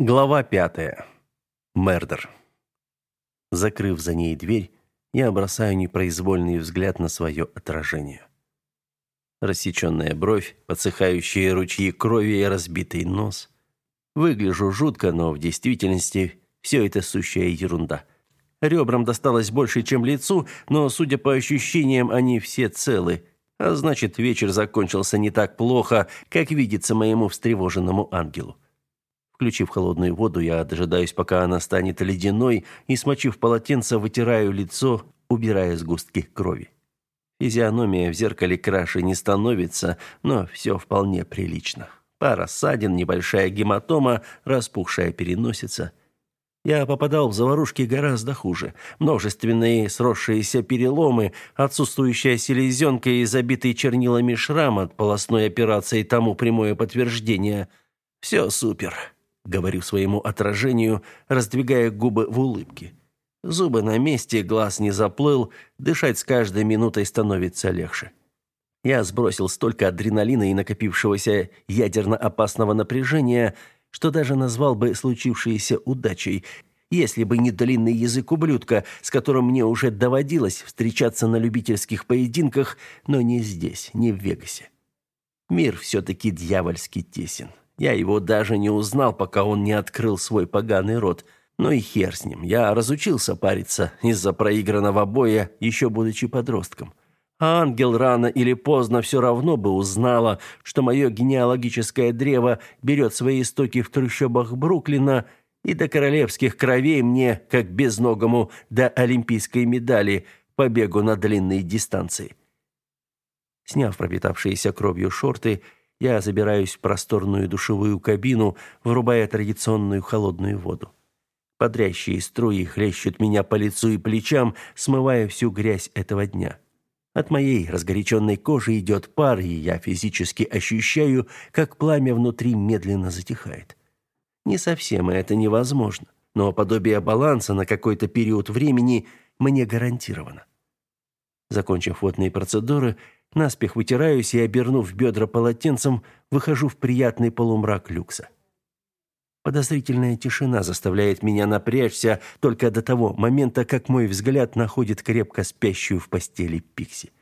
Глава пятая. Мердер. Закрыв за ней дверь, я бросаю непроизвольный взгляд на свое отражение. Рассеченная бровь, подсыхающие ручьи крови и разбитый нос. Выгляжу жутко, но в действительности все это сущая ерунда. Ребрам досталось больше, чем лицу, но, судя по ощущениям, они все целы. А значит, вечер закончился не так плохо, как видится моему встревоженному ангелу. Включив холодную воду, я дожидаюсь, пока она станет ледяной, и, смочив полотенце, вытираю лицо, убирая сгустки крови. Физиономия в зеркале краше не становится, но все вполне прилично. Пара ссадин, небольшая гематома, распухшая переносица. Я попадал в заварушки гораздо хуже. Множественные сросшиеся переломы, отсутствующая селезенка и забитый чернилами шрам от полостной операции тому прямое подтверждение. Все супер говорю своему отражению, раздвигая губы в улыбке. Зубы на месте, глаз не заплыл, дышать с каждой минутой становится легче. Я сбросил столько адреналина и накопившегося ядерно опасного напряжения, что даже назвал бы случившееся удачей, если бы не длинный язык ублюдка, с которым мне уже доводилось встречаться на любительских поединках, но не здесь, не в Вегасе. Мир все-таки дьявольски тесен. Я его даже не узнал, пока он не открыл свой поганый рот. Ну и хер с ним. Я разучился париться из-за проигранного боя, еще будучи подростком. А ангел рано или поздно все равно бы узнала, что мое генеалогическое древо берет свои истоки в трущобах Бруклина, и до королевских кровей мне, как безногому, до олимпийской медали по бегу на длинные дистанции. Сняв пропитавшиеся кровью шорты, я забираюсь в просторную душевую кабину, врубая традиционную холодную воду. Подрящие струи хлещут меня по лицу и плечам, смывая всю грязь этого дня. От моей разгоряченной кожи идет пар, и я физически ощущаю, как пламя внутри медленно затихает. Не совсем это невозможно, но подобие баланса на какой-то период времени мне гарантировано. Закончив водные процедуры, Наспех вытираюсь и, обернув бедра полотенцем, выхожу в приятный полумрак люкса. Подозрительная тишина заставляет меня напрячься только до того момента, как мой взгляд находит крепко спящую в постели Пикси.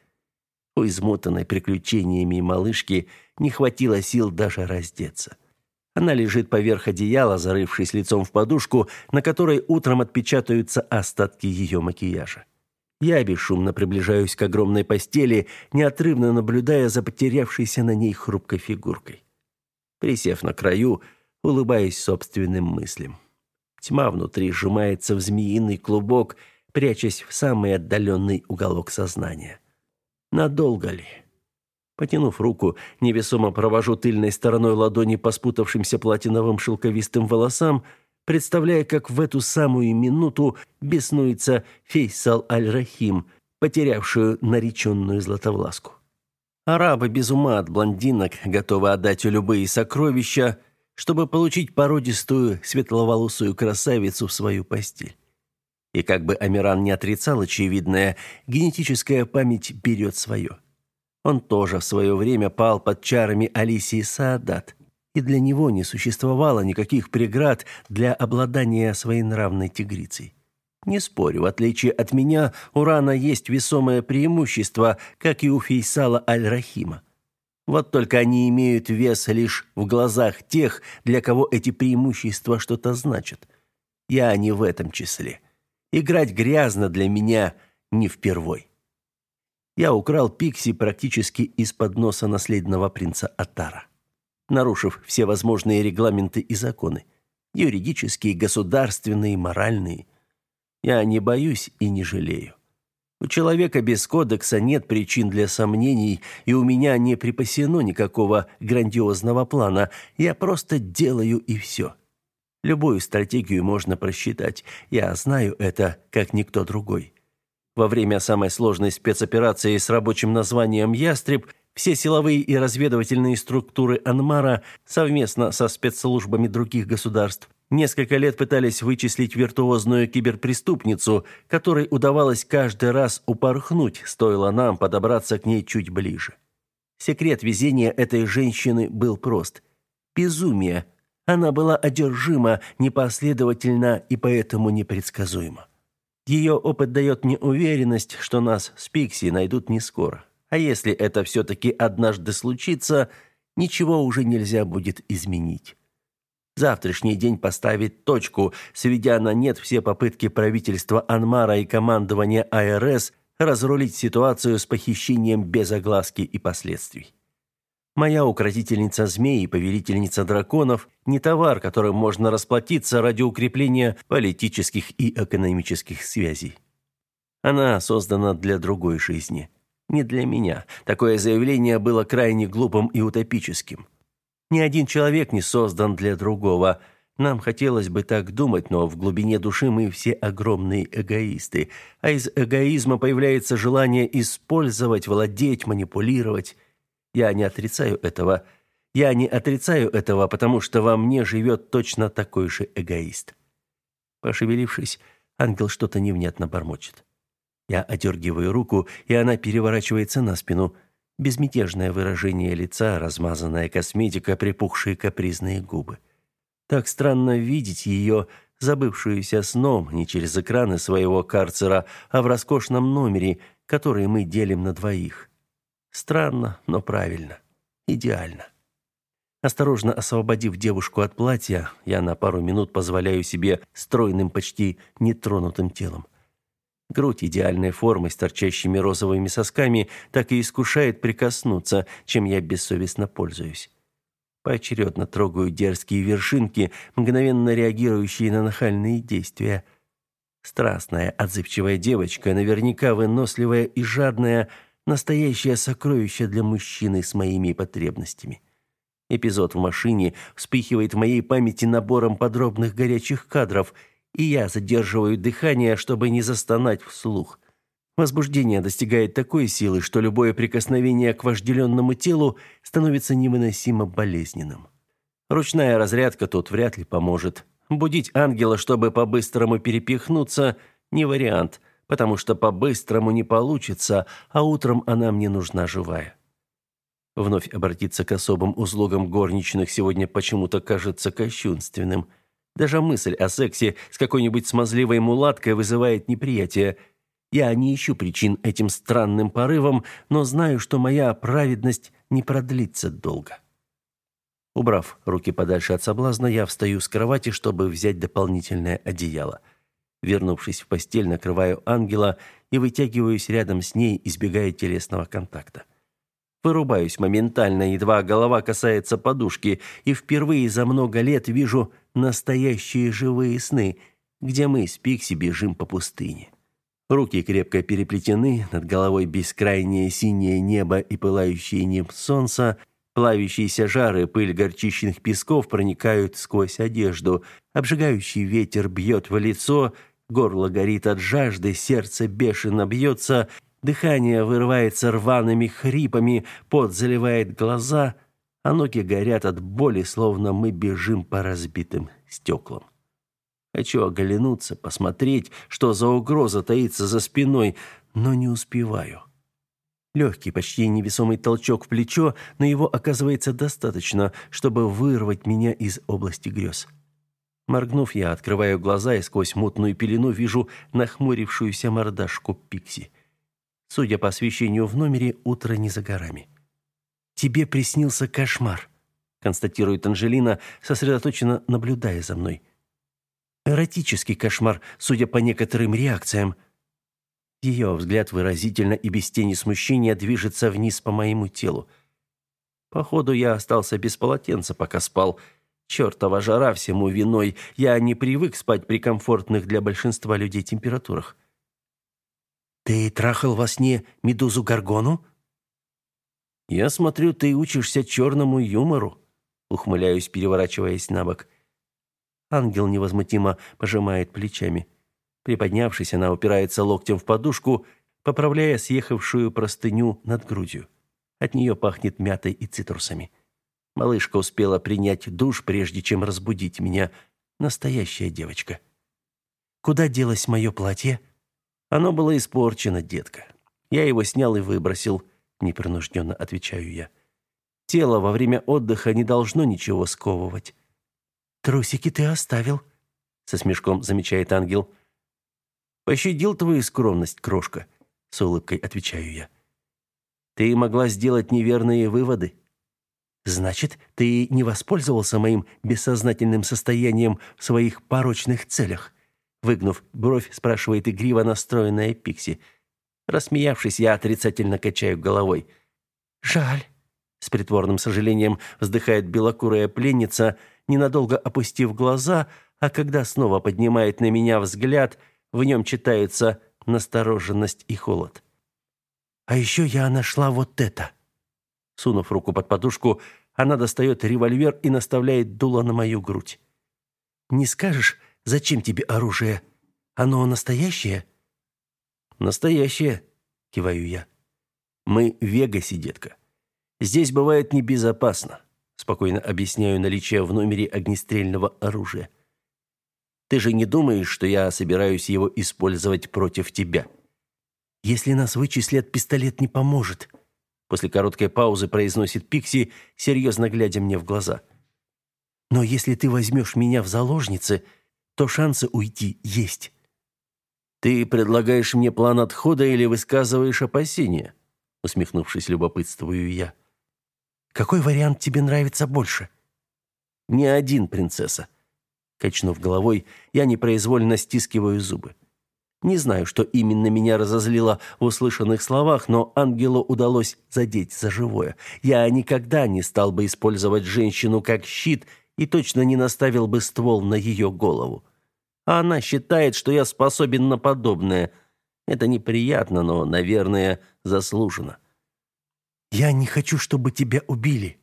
У измотанной приключениями малышки не хватило сил даже раздеться. Она лежит поверх одеяла, зарывшись лицом в подушку, на которой утром отпечатаются остатки ее макияжа. Я бесшумно приближаюсь к огромной постели, неотрывно наблюдая за потерявшейся на ней хрупкой фигуркой. Присев на краю, улыбаюсь собственным мыслям. Тьма внутри сжимается в змеиный клубок, прячась в самый отдаленный уголок сознания. Надолго ли? Потянув руку, невесомо провожу тыльной стороной ладони по спутавшимся платиновым шелковистым волосам – представляя, как в эту самую минуту беснуется Фейсал Аль-Рахим, потерявшую нареченную Златовласку. Арабы без ума от блондинок готовы отдать любые сокровища, чтобы получить породистую светловолосую красавицу в свою постель. И как бы Амиран не отрицал очевидное, генетическая память берет свое. Он тоже в свое время пал под чарами Алисии Саадат и для него не существовало никаких преград для обладания своенравной тигрицей. Не спорю, в отличие от меня, у Рана есть весомое преимущество, как и у Фейсала Аль-Рахима. Вот только они имеют вес лишь в глазах тех, для кого эти преимущества что-то значат. Я не в этом числе. Играть грязно для меня не впервой. Я украл Пикси практически из-под носа наследного принца Атара нарушив все возможные регламенты и законы, юридические, государственные, моральные. Я не боюсь и не жалею. У человека без кодекса нет причин для сомнений, и у меня не припасено никакого грандиозного плана. Я просто делаю и все. Любую стратегию можно просчитать. Я знаю это, как никто другой. Во время самой сложной спецоперации с рабочим названием «Ястреб» Все силовые и разведывательные структуры Анмара совместно со спецслужбами других государств несколько лет пытались вычислить виртуозную киберпреступницу, которой удавалось каждый раз упорхнуть, стоило нам подобраться к ней чуть ближе. Секрет везения этой женщины был прост. Безумие. Она была одержима, непоследовательна и поэтому непредсказуема. Ее опыт дает мне уверенность, что нас с Пикси найдут не скоро. А если это все-таки однажды случится, ничего уже нельзя будет изменить. Завтрашний день поставит точку, сведя на нет все попытки правительства Анмара и командования АРС разрулить ситуацию с похищением без огласки и последствий. Моя укротительница змей и повелительница драконов не товар, которым можно расплатиться ради укрепления политических и экономических связей. Она создана для другой жизни, не для меня. Такое заявление было крайне глупым и утопическим. Ни один человек не создан для другого. Нам хотелось бы так думать, но в глубине души мы все огромные эгоисты, а из эгоизма появляется желание использовать, владеть, манипулировать. Я не отрицаю этого. Я не отрицаю этого, потому что во мне живет точно такой же эгоист. Пошевелившись, ангел что-то невнятно бормочет. Я одергиваю руку, и она переворачивается на спину – Безмятежное выражение лица, размазанная косметика, припухшие капризные губы. Так странно видеть ее, забывшуюся сном, не через экраны своего карцера, а в роскошном номере, который мы делим на двоих. Странно, но правильно. Идеально. Осторожно освободив девушку от платья, я на пару минут позволяю себе стройным, почти нетронутым телом. Грудь идеальной формы с торчащими розовыми сосками так и искушает прикоснуться, чем я бессовестно пользуюсь. Поочередно трогаю дерзкие вершинки, мгновенно реагирующие на нахальные действия. Страстная, отзывчивая девочка, наверняка выносливая и жадная, настоящее сокровище для мужчины с моими потребностями. Эпизод в машине вспыхивает в моей памяти набором подробных горячих кадров – и я задерживаю дыхание, чтобы не застонать вслух. Возбуждение достигает такой силы, что любое прикосновение к вожделенному телу становится невыносимо болезненным. Ручная разрядка тут вряд ли поможет. Будить ангела, чтобы по-быстрому перепихнуться, не вариант, потому что по-быстрому не получится, а утром она мне нужна живая. Вновь обратиться к особым услугам горничных сегодня почему-то кажется кощунственным – даже мысль о сексе с какой-нибудь смазливой мулаткой вызывает неприятие. Я не ищу причин этим странным порывам, но знаю, что моя праведность не продлится долго. Убрав руки подальше от соблазна, я встаю с кровати, чтобы взять дополнительное одеяло. Вернувшись в постель, накрываю ангела и вытягиваюсь рядом с ней, избегая телесного контакта. Вырубаюсь моментально, едва голова касается подушки, и впервые за много лет вижу настоящие живые сны, где мы с Пикси бежим по пустыне. Руки крепко переплетены, над головой бескрайнее синее небо и пылающее небо солнца, плавящиеся жары, пыль горчичных песков проникают сквозь одежду, обжигающий ветер бьет в лицо, горло горит от жажды, сердце бешено бьется, Дыхание вырывается рваными хрипами, пот заливает глаза, а ноги горят от боли, словно мы бежим по разбитым стеклам. Хочу оглянуться, посмотреть, что за угроза таится за спиной, но не успеваю. Легкий, почти невесомый толчок в плечо, но его оказывается достаточно, чтобы вырвать меня из области грез. Моргнув, я открываю глаза и сквозь мутную пелену вижу нахмурившуюся мордашку Пикси. Судя по освещению в номере, утро не за горами. «Тебе приснился кошмар», — констатирует Анжелина, сосредоточенно наблюдая за мной. «Эротический кошмар, судя по некоторым реакциям». Ее взгляд выразительно и без тени смущения движется вниз по моему телу. Походу, я остался без полотенца, пока спал. Чертова жара всему виной. Я не привык спать при комфортных для большинства людей температурах. Ты трахал во сне медузу Гаргону? Я смотрю, ты учишься черному юмору, ухмыляюсь, переворачиваясь на бок. Ангел невозмутимо пожимает плечами. Приподнявшись, она упирается локтем в подушку, поправляя съехавшую простыню над грудью. От нее пахнет мятой и цитрусами. Малышка успела принять душ, прежде чем разбудить меня. Настоящая девочка. Куда делось мое платье? Оно было испорчено, детка. Я его снял и выбросил, непринужденно отвечаю я. Тело во время отдыха не должно ничего сковывать. Трусики ты оставил, со смешком замечает ангел. Пощадил твою скромность, крошка, с улыбкой отвечаю я. Ты могла сделать неверные выводы. Значит, ты не воспользовался моим бессознательным состоянием в своих порочных целях? Выгнув бровь, спрашивает игриво настроенная Пикси. Рассмеявшись, я отрицательно качаю головой. Жаль, с притворным сожалением вздыхает белокурая пленница, ненадолго опустив глаза, а когда снова поднимает на меня взгляд, в нем читается настороженность и холод. А еще я нашла вот это. Сунув руку под подушку, она достает револьвер и наставляет дуло на мою грудь. Не скажешь, зачем тебе оружие? Оно настоящее? Настоящее, киваю я. Мы в Вегасе, детка. Здесь бывает небезопасно, спокойно объясняю наличие в номере огнестрельного оружия. Ты же не думаешь, что я собираюсь его использовать против тебя? Если нас вычислят, пистолет не поможет. После короткой паузы произносит Пикси, серьезно глядя мне в глаза. Но если ты возьмешь меня в заложницы, то шансы уйти есть. Ты предлагаешь мне план отхода или высказываешь опасения? Усмехнувшись, любопытствую я. Какой вариант тебе нравится больше? Ни один, принцесса. Качнув головой, я непроизвольно стискиваю зубы. Не знаю, что именно меня разозлило в услышанных словах, но ангелу удалось задеть за живое. Я никогда не стал бы использовать женщину как щит и точно не наставил бы ствол на ее голову. А она считает, что я способен на подобное. Это неприятно, но, наверное, заслуженно. Я не хочу, чтобы тебя убили,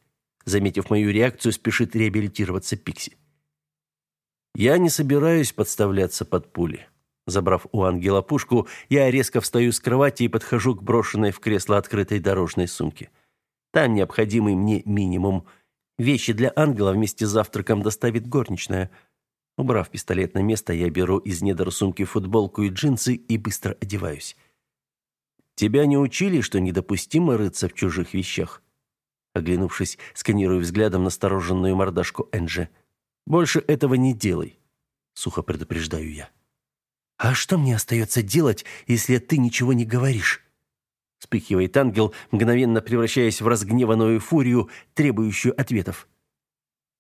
заметив мою реакцию, спешит реабилитироваться Пикси. Я не собираюсь подставляться под пули. Забрав у ангела пушку, я резко встаю с кровати и подхожу к брошенной в кресло открытой дорожной сумке. Там необходимый мне минимум. Вещи для ангела вместе с завтраком доставит горничная. Убрав пистолет на место, я беру из недр сумки футболку и джинсы и быстро одеваюсь. Тебя не учили, что недопустимо рыться в чужих вещах? Оглянувшись, сканирую взглядом настороженную мордашку Энджи. Больше этого не делай, сухо предупреждаю я. А что мне остается делать, если ты ничего не говоришь? Вспыхивает ангел, мгновенно превращаясь в разгневанную фурию, требующую ответов.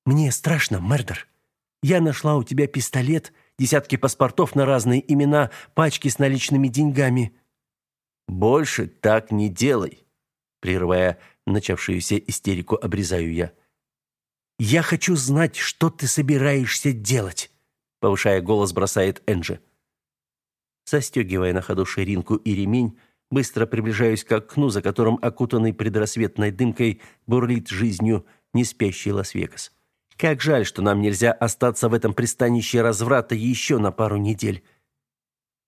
Мне страшно, Мердер. Я нашла у тебя пистолет, десятки паспортов на разные имена, пачки с наличными деньгами. Больше так не делай, прерывая начавшуюся истерику, обрезаю я. Я хочу знать, что ты собираешься делать, повышая голос, бросает Энджи. Застегивая на ходу ширинку и ремень, быстро приближаюсь к окну, за которым окутанный предрассветной дымкой бурлит жизнью неспящий Лас-Вегас. Как жаль, что нам нельзя остаться в этом пристанище разврата еще на пару недель.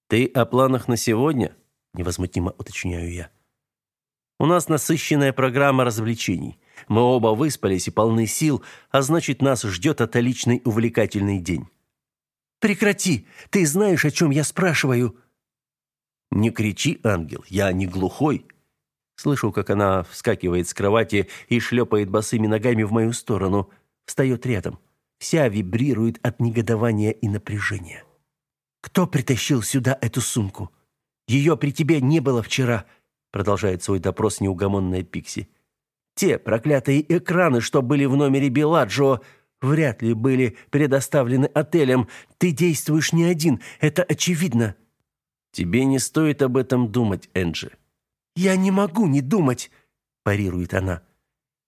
Ты о планах на сегодня? невозмутимо уточняю я. У нас насыщенная программа развлечений. Мы оба выспались и полны сил, а значит, нас ждет отличный увлекательный день. Прекрати. Ты знаешь, о чем я спрашиваю? Не кричи, ангел. Я не глухой. Слышу, как она вскакивает с кровати и шлепает босыми ногами в мою сторону, встает рядом. Вся вибрирует от негодования и напряжения. Кто притащил сюда эту сумку? Ее при тебе не было вчера, продолжает свой допрос неугомонная Пикси. Те проклятые экраны, что были в номере Беладжо, вряд ли были предоставлены отелем. Ты действуешь не один, это очевидно. Тебе не стоит об этом думать, Энджи. Я не могу не думать, парирует она.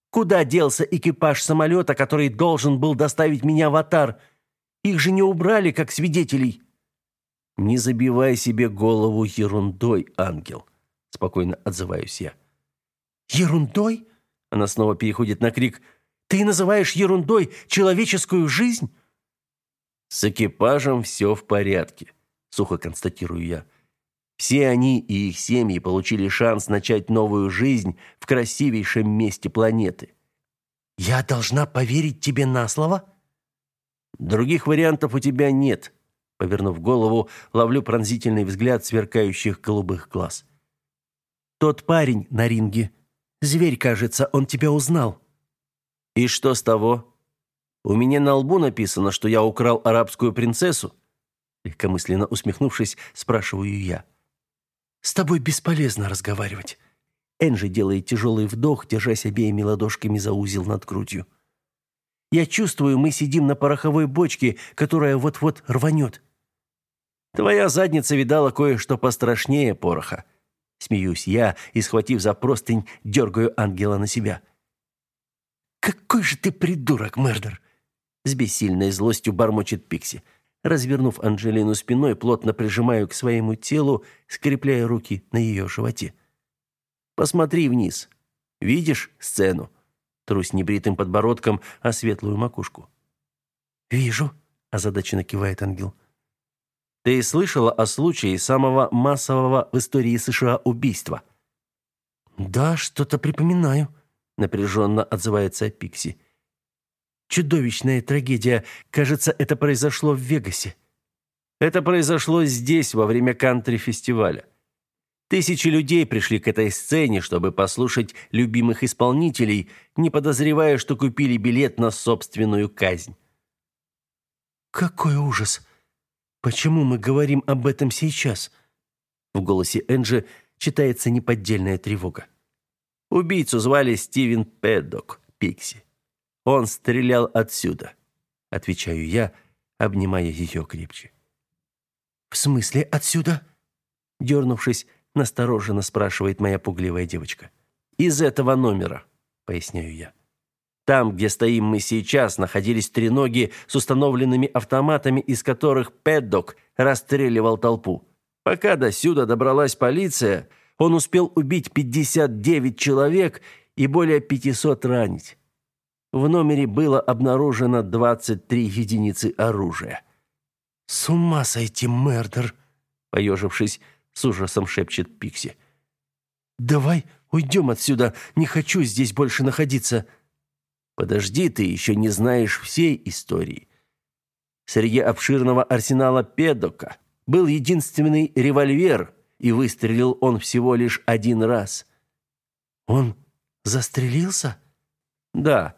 Куда делся экипаж самолета, который должен был доставить меня в Атар? Их же не убрали как свидетелей. Не забивай себе голову ерундой, ангел, спокойно отзываюсь я. Ерундой? Она снова переходит на крик. Ты называешь ерундой человеческую жизнь? С экипажем все в порядке, сухо констатирую я. Все они и их семьи получили шанс начать новую жизнь в красивейшем месте планеты. Я должна поверить тебе на слово? Других вариантов у тебя нет, Повернув голову, ловлю пронзительный взгляд сверкающих голубых глаз. Тот парень на ринге. Зверь, кажется, он тебя узнал. И что с того? У меня на лбу написано, что я украл арабскую принцессу?» Легкомысленно усмехнувшись, спрашиваю я. «С тобой бесполезно разговаривать». Энджи делает тяжелый вдох, держась обеими ладошками за узел над грудью. «Я чувствую, мы сидим на пороховой бочке, которая вот-вот рванет». «Твоя задница видала кое-что пострашнее пороха». Смеюсь я и, схватив за простынь, дергаю ангела на себя. «Какой же ты придурок, Мердер!» С бессильной злостью бормочет Пикси. Развернув Анжелину спиной, плотно прижимаю к своему телу, скрепляя руки на ее животе. «Посмотри вниз. Видишь сцену?» Трусь небритым подбородком о светлую макушку. «Вижу», – озадаченно кивает ангел. «Ты слышала о случае самого массового в истории США убийства?» «Да, что-то припоминаю», – напряженно отзывается Пикси. Чудовищная трагедия. Кажется, это произошло в Вегасе. Это произошло здесь во время кантри-фестиваля. Тысячи людей пришли к этой сцене, чтобы послушать любимых исполнителей, не подозревая, что купили билет на собственную казнь. Какой ужас. Почему мы говорим об этом сейчас? В голосе Энджи читается неподдельная тревога. Убийцу звали Стивен Пэддок, Пикси. Он стрелял отсюда, отвечаю я, обнимая ее крепче. В смысле отсюда? Дернувшись, настороженно спрашивает моя пугливая девочка. Из этого номера, поясняю я. Там, где стоим мы сейчас, находились три ноги с установленными автоматами, из которых Пэддок расстреливал толпу. Пока до сюда добралась полиция, он успел убить 59 человек и более 500 ранить. В номере было обнаружено 23 единицы оружия. «С ума сойти, Мердер!» Поежившись, с ужасом шепчет Пикси. «Давай уйдем отсюда. Не хочу здесь больше находиться». «Подожди, ты еще не знаешь всей истории. Среди обширного арсенала Педока был единственный револьвер, и выстрелил он всего лишь один раз». «Он застрелился?» «Да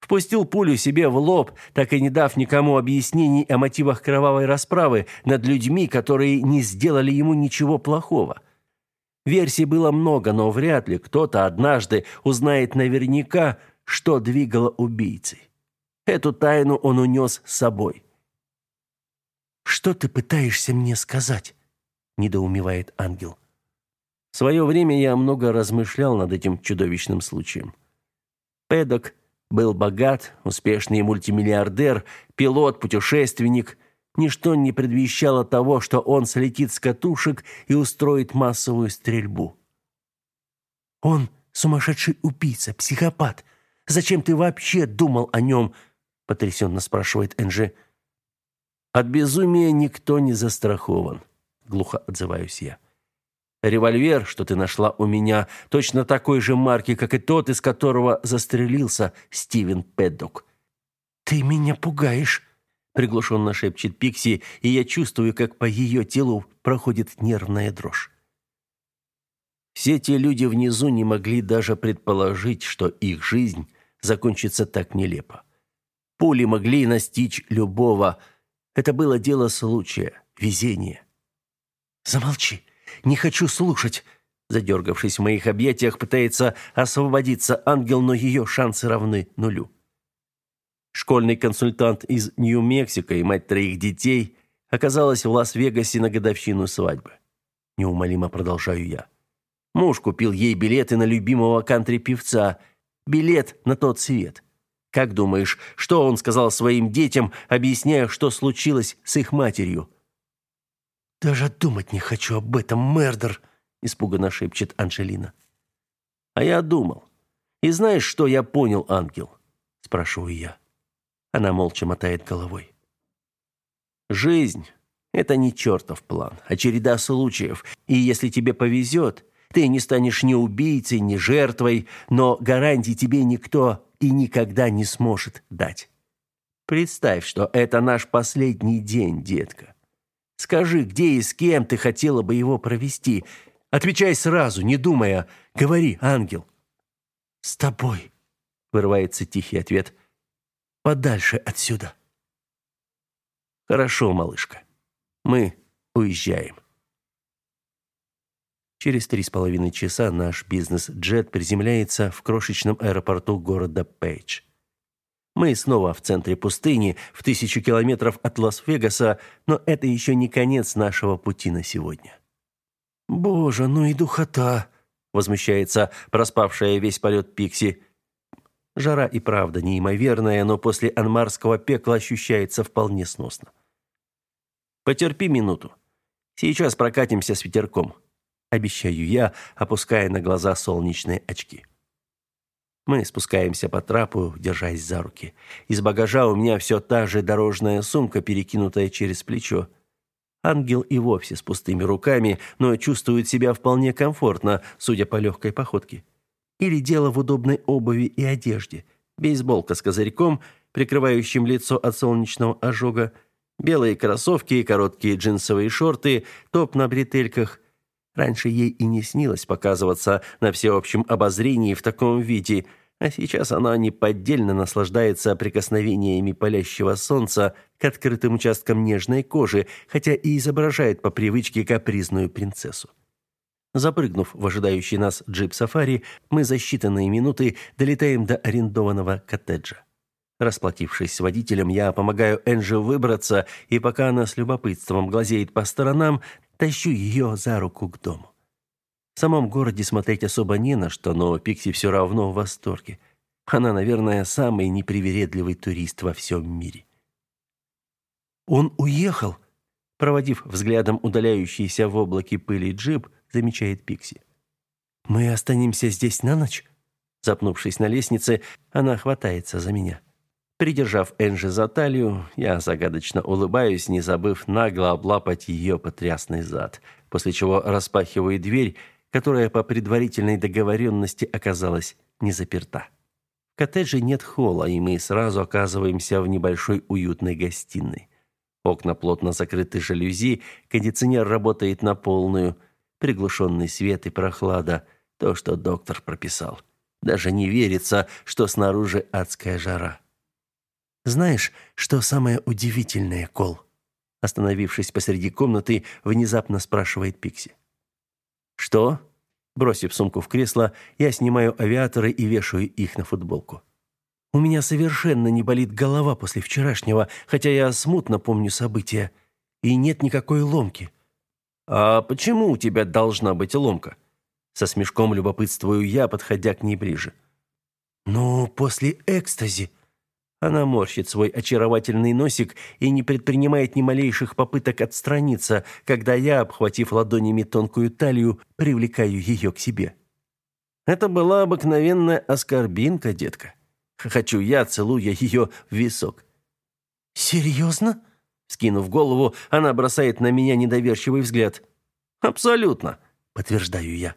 впустил пулю себе в лоб, так и не дав никому объяснений о мотивах кровавой расправы над людьми, которые не сделали ему ничего плохого. Версий было много, но вряд ли кто-то однажды узнает наверняка, что двигало убийцей. Эту тайну он унес с собой. «Что ты пытаешься мне сказать?» – недоумевает ангел. В свое время я много размышлял над этим чудовищным случаем. Педок был богат, успешный мультимиллиардер, пилот, путешественник. Ничто не предвещало того, что он слетит с катушек и устроит массовую стрельбу. Он сумасшедший убийца, психопат. Зачем ты вообще думал о нем?» – потрясенно спрашивает Энджи. От безумия никто не застрахован, глухо отзываюсь я. Револьвер, что ты нашла у меня, точно такой же марки, как и тот, из которого застрелился Стивен Пэддок. Ты меня пугаешь, приглушенно шепчет Пикси, и я чувствую, как по ее телу проходит нервная дрожь. Все те люди внизу не могли даже предположить, что их жизнь закончится так нелепо. Пули могли настичь любого. Это было дело случая, везения. Замолчи, не хочу слушать. Задергавшись в моих объятиях, пытается освободиться ангел, но ее шансы равны нулю. Школьный консультант из Нью-Мексико и мать троих детей оказалась в Лас-Вегасе на годовщину свадьбы. Неумолимо продолжаю я. Муж купил ей билеты на любимого кантри-певца, билет на тот свет. Как думаешь, что он сказал своим детям, объясняя, что случилось с их матерью? Даже думать не хочу об этом, Мердер, испуганно шепчет Анжелина. А я думал. И знаешь, что я понял, ангел? спрашиваю я. Она молча мотает головой. Жизнь это не чертов план, а череда случаев. И если тебе повезет, ты не станешь ни убийцей, ни жертвой, но гарантий тебе никто и никогда не сможет дать. Представь, что это наш последний день, детка. Скажи, где и с кем ты хотела бы его провести? Отвечай сразу, не думая. Говори, ангел. С тобой, вырывается тихий ответ. подальше отсюда. Хорошо, малышка. Мы уезжаем. Через три с половиной часа наш бизнес-джет приземляется в крошечном аэропорту города Пейдж. Мы снова в центре пустыни, в тысячу километров от Лас-Вегаса, но это еще не конец нашего пути на сегодня. «Боже, ну и духота!» — возмущается проспавшая весь полет Пикси. Жара и правда неимоверная, но после анмарского пекла ощущается вполне сносно. Потерпи минуту. Сейчас прокатимся с ветерком. Обещаю я, опуская на глаза солнечные очки. Мы спускаемся по трапу, держась за руки. Из багажа у меня все та же дорожная сумка, перекинутая через плечо. Ангел и вовсе с пустыми руками, но чувствует себя вполне комфортно, судя по легкой походке. Или дело в удобной обуви и одежде. Бейсболка с козырьком, прикрывающим лицо от солнечного ожога, белые кроссовки и короткие джинсовые шорты, топ на бретельках. Раньше ей и не снилось показываться на всеобщем обозрении в таком виде – а сейчас она неподдельно наслаждается прикосновениями палящего солнца к открытым участкам нежной кожи, хотя и изображает по привычке капризную принцессу. Запрыгнув в ожидающий нас джип-сафари, мы за считанные минуты долетаем до арендованного коттеджа. Расплатившись с водителем, я помогаю Энджи выбраться, и пока она с любопытством глазеет по сторонам, тащу ее за руку к дому. В самом городе смотреть особо не на что, но Пикси все равно в восторге. Она, наверное, самый непривередливый турист во всем мире. Он уехал, проводив взглядом удаляющийся в облаке пыли джип, замечает Пикси. Мы останемся здесь на ночь? Запнувшись на лестнице, она хватается за меня. Придержав Энджи за талию, я загадочно улыбаюсь, не забыв нагло облапать ее потрясный зад, после чего распахиваю дверь которая по предварительной договоренности оказалась не заперта. В коттедже нет холла, и мы сразу оказываемся в небольшой уютной гостиной. Окна плотно закрыты жалюзи, кондиционер работает на полную, приглушенный свет и прохлада, то, что доктор прописал. Даже не верится, что снаружи адская жара. Знаешь, что самое удивительное, Кол? Остановившись посреди комнаты, внезапно спрашивает Пикси. «Что?» Бросив сумку в кресло, я снимаю авиаторы и вешаю их на футболку. У меня совершенно не болит голова после вчерашнего, хотя я смутно помню события. И нет никакой ломки. А почему у тебя должна быть ломка? Со смешком любопытствую я, подходя к ней ближе. Ну, после экстази она морщит свой очаровательный носик и не предпринимает ни малейших попыток отстраниться, когда я, обхватив ладонями тонкую талию, привлекаю ее к себе. Это была обыкновенная оскорбинка, детка. Хочу я, целуя ее в висок. «Серьезно?» Скинув голову, она бросает на меня недоверчивый взгляд. «Абсолютно», — подтверждаю я.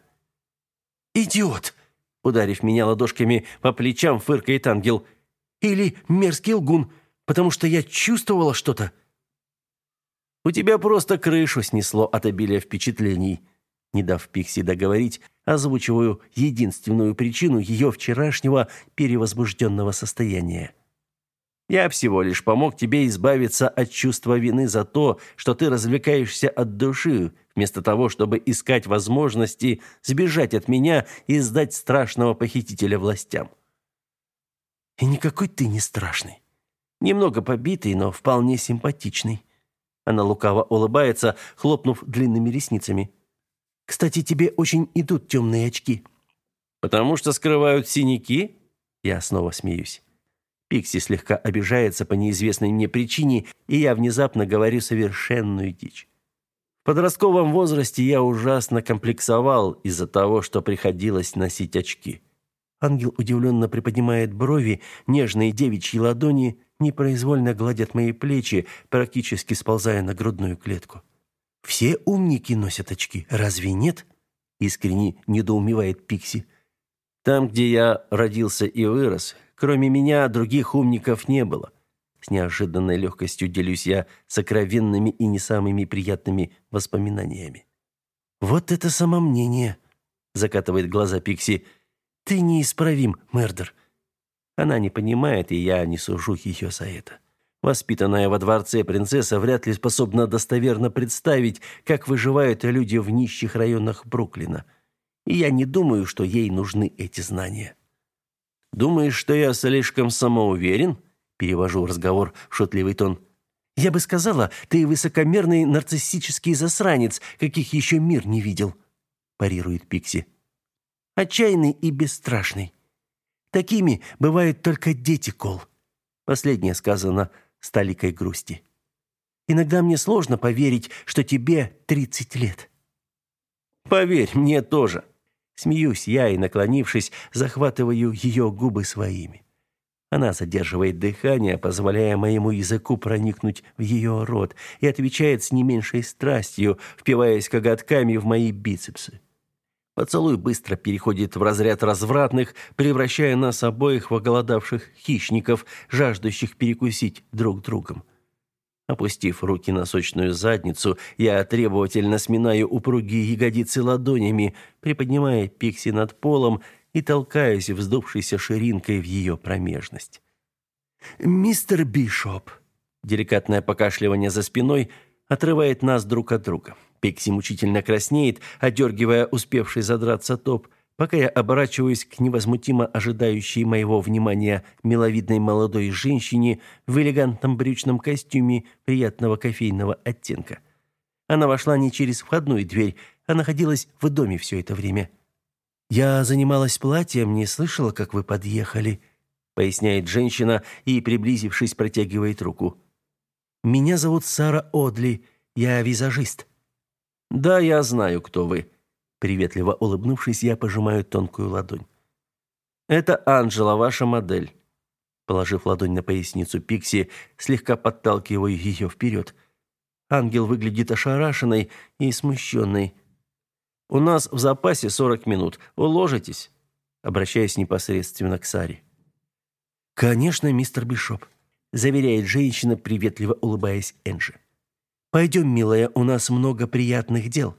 «Идиот!» Ударив меня ладошками по плечам, фыркает ангел. Или мерзкий лгун, потому что я чувствовала что-то. У тебя просто крышу снесло от обилия впечатлений. Не дав Пикси договорить, озвучиваю единственную причину ее вчерашнего перевозбужденного состояния. Я всего лишь помог тебе избавиться от чувства вины за то, что ты развлекаешься от души, вместо того, чтобы искать возможности сбежать от меня и сдать страшного похитителя властям. И никакой ты не страшный. Немного побитый, но вполне симпатичный. Она лукаво улыбается, хлопнув длинными ресницами. Кстати, тебе очень идут темные очки. Потому что скрывают синяки? Я снова смеюсь. Пикси слегка обижается по неизвестной мне причине, и я внезапно говорю совершенную дичь. В подростковом возрасте я ужасно комплексовал из-за того, что приходилось носить очки. Ангел удивленно приподнимает брови, нежные девичьи ладони непроизвольно гладят мои плечи, практически сползая на грудную клетку. Все умники носят очки, разве нет? Искренне недоумевает Пикси. Там, где я родился и вырос, кроме меня других умников не было. С неожиданной легкостью делюсь я сокровенными и не самыми приятными воспоминаниями. Вот это самомнение, закатывает глаза Пикси. Ты неисправим, Мердер. Она не понимает, и я не сужу ее за это. Воспитанная во дворце принцесса вряд ли способна достоверно представить, как выживают люди в нищих районах Бруклина. И я не думаю, что ей нужны эти знания. Думаешь, что я слишком самоуверен? Перевожу разговор в шутливый тон. Я бы сказала, ты высокомерный нарциссический засранец, каких еще мир не видел, парирует Пикси. Отчаянный и бесстрашный. Такими бывают только дети, Кол. Последнее сказано с толикой грусти. Иногда мне сложно поверить, что тебе 30 лет. Поверь, мне тоже. Смеюсь я и, наклонившись, захватываю ее губы своими. Она задерживает дыхание, позволяя моему языку проникнуть в ее рот, и отвечает с не меньшей страстью, впиваясь коготками в мои бицепсы. Поцелуй быстро переходит в разряд развратных, превращая нас обоих в оголодавших хищников, жаждущих перекусить друг другом. Опустив руки на сочную задницу, я требовательно сминаю упругие ягодицы ладонями, приподнимая Пикси над полом и толкаюсь вздувшейся ширинкой в ее промежность. «Мистер Бишоп!» Деликатное покашливание за спиной отрывает нас друг от друга. Пикси мучительно краснеет, одергивая успевший задраться топ, пока я оборачиваюсь к невозмутимо ожидающей моего внимания миловидной молодой женщине в элегантном брючном костюме приятного кофейного оттенка. Она вошла не через входную дверь, а находилась в доме все это время. «Я занималась платьем, не слышала, как вы подъехали», поясняет женщина и, приблизившись, протягивает руку. «Меня зовут Сара Одли, я визажист». Да, я знаю, кто вы. Приветливо улыбнувшись, я пожимаю тонкую ладонь. Это Анжела, ваша модель. Положив ладонь на поясницу Пикси, слегка подталкиваю ее вперед. Ангел выглядит ошарашенной и смущенной. У нас в запасе 40 минут. Уложитесь? Обращаясь непосредственно к Саре. Конечно, мистер Бишоп, заверяет женщина, приветливо улыбаясь Энджи. Пойдем, милая, у нас много приятных дел.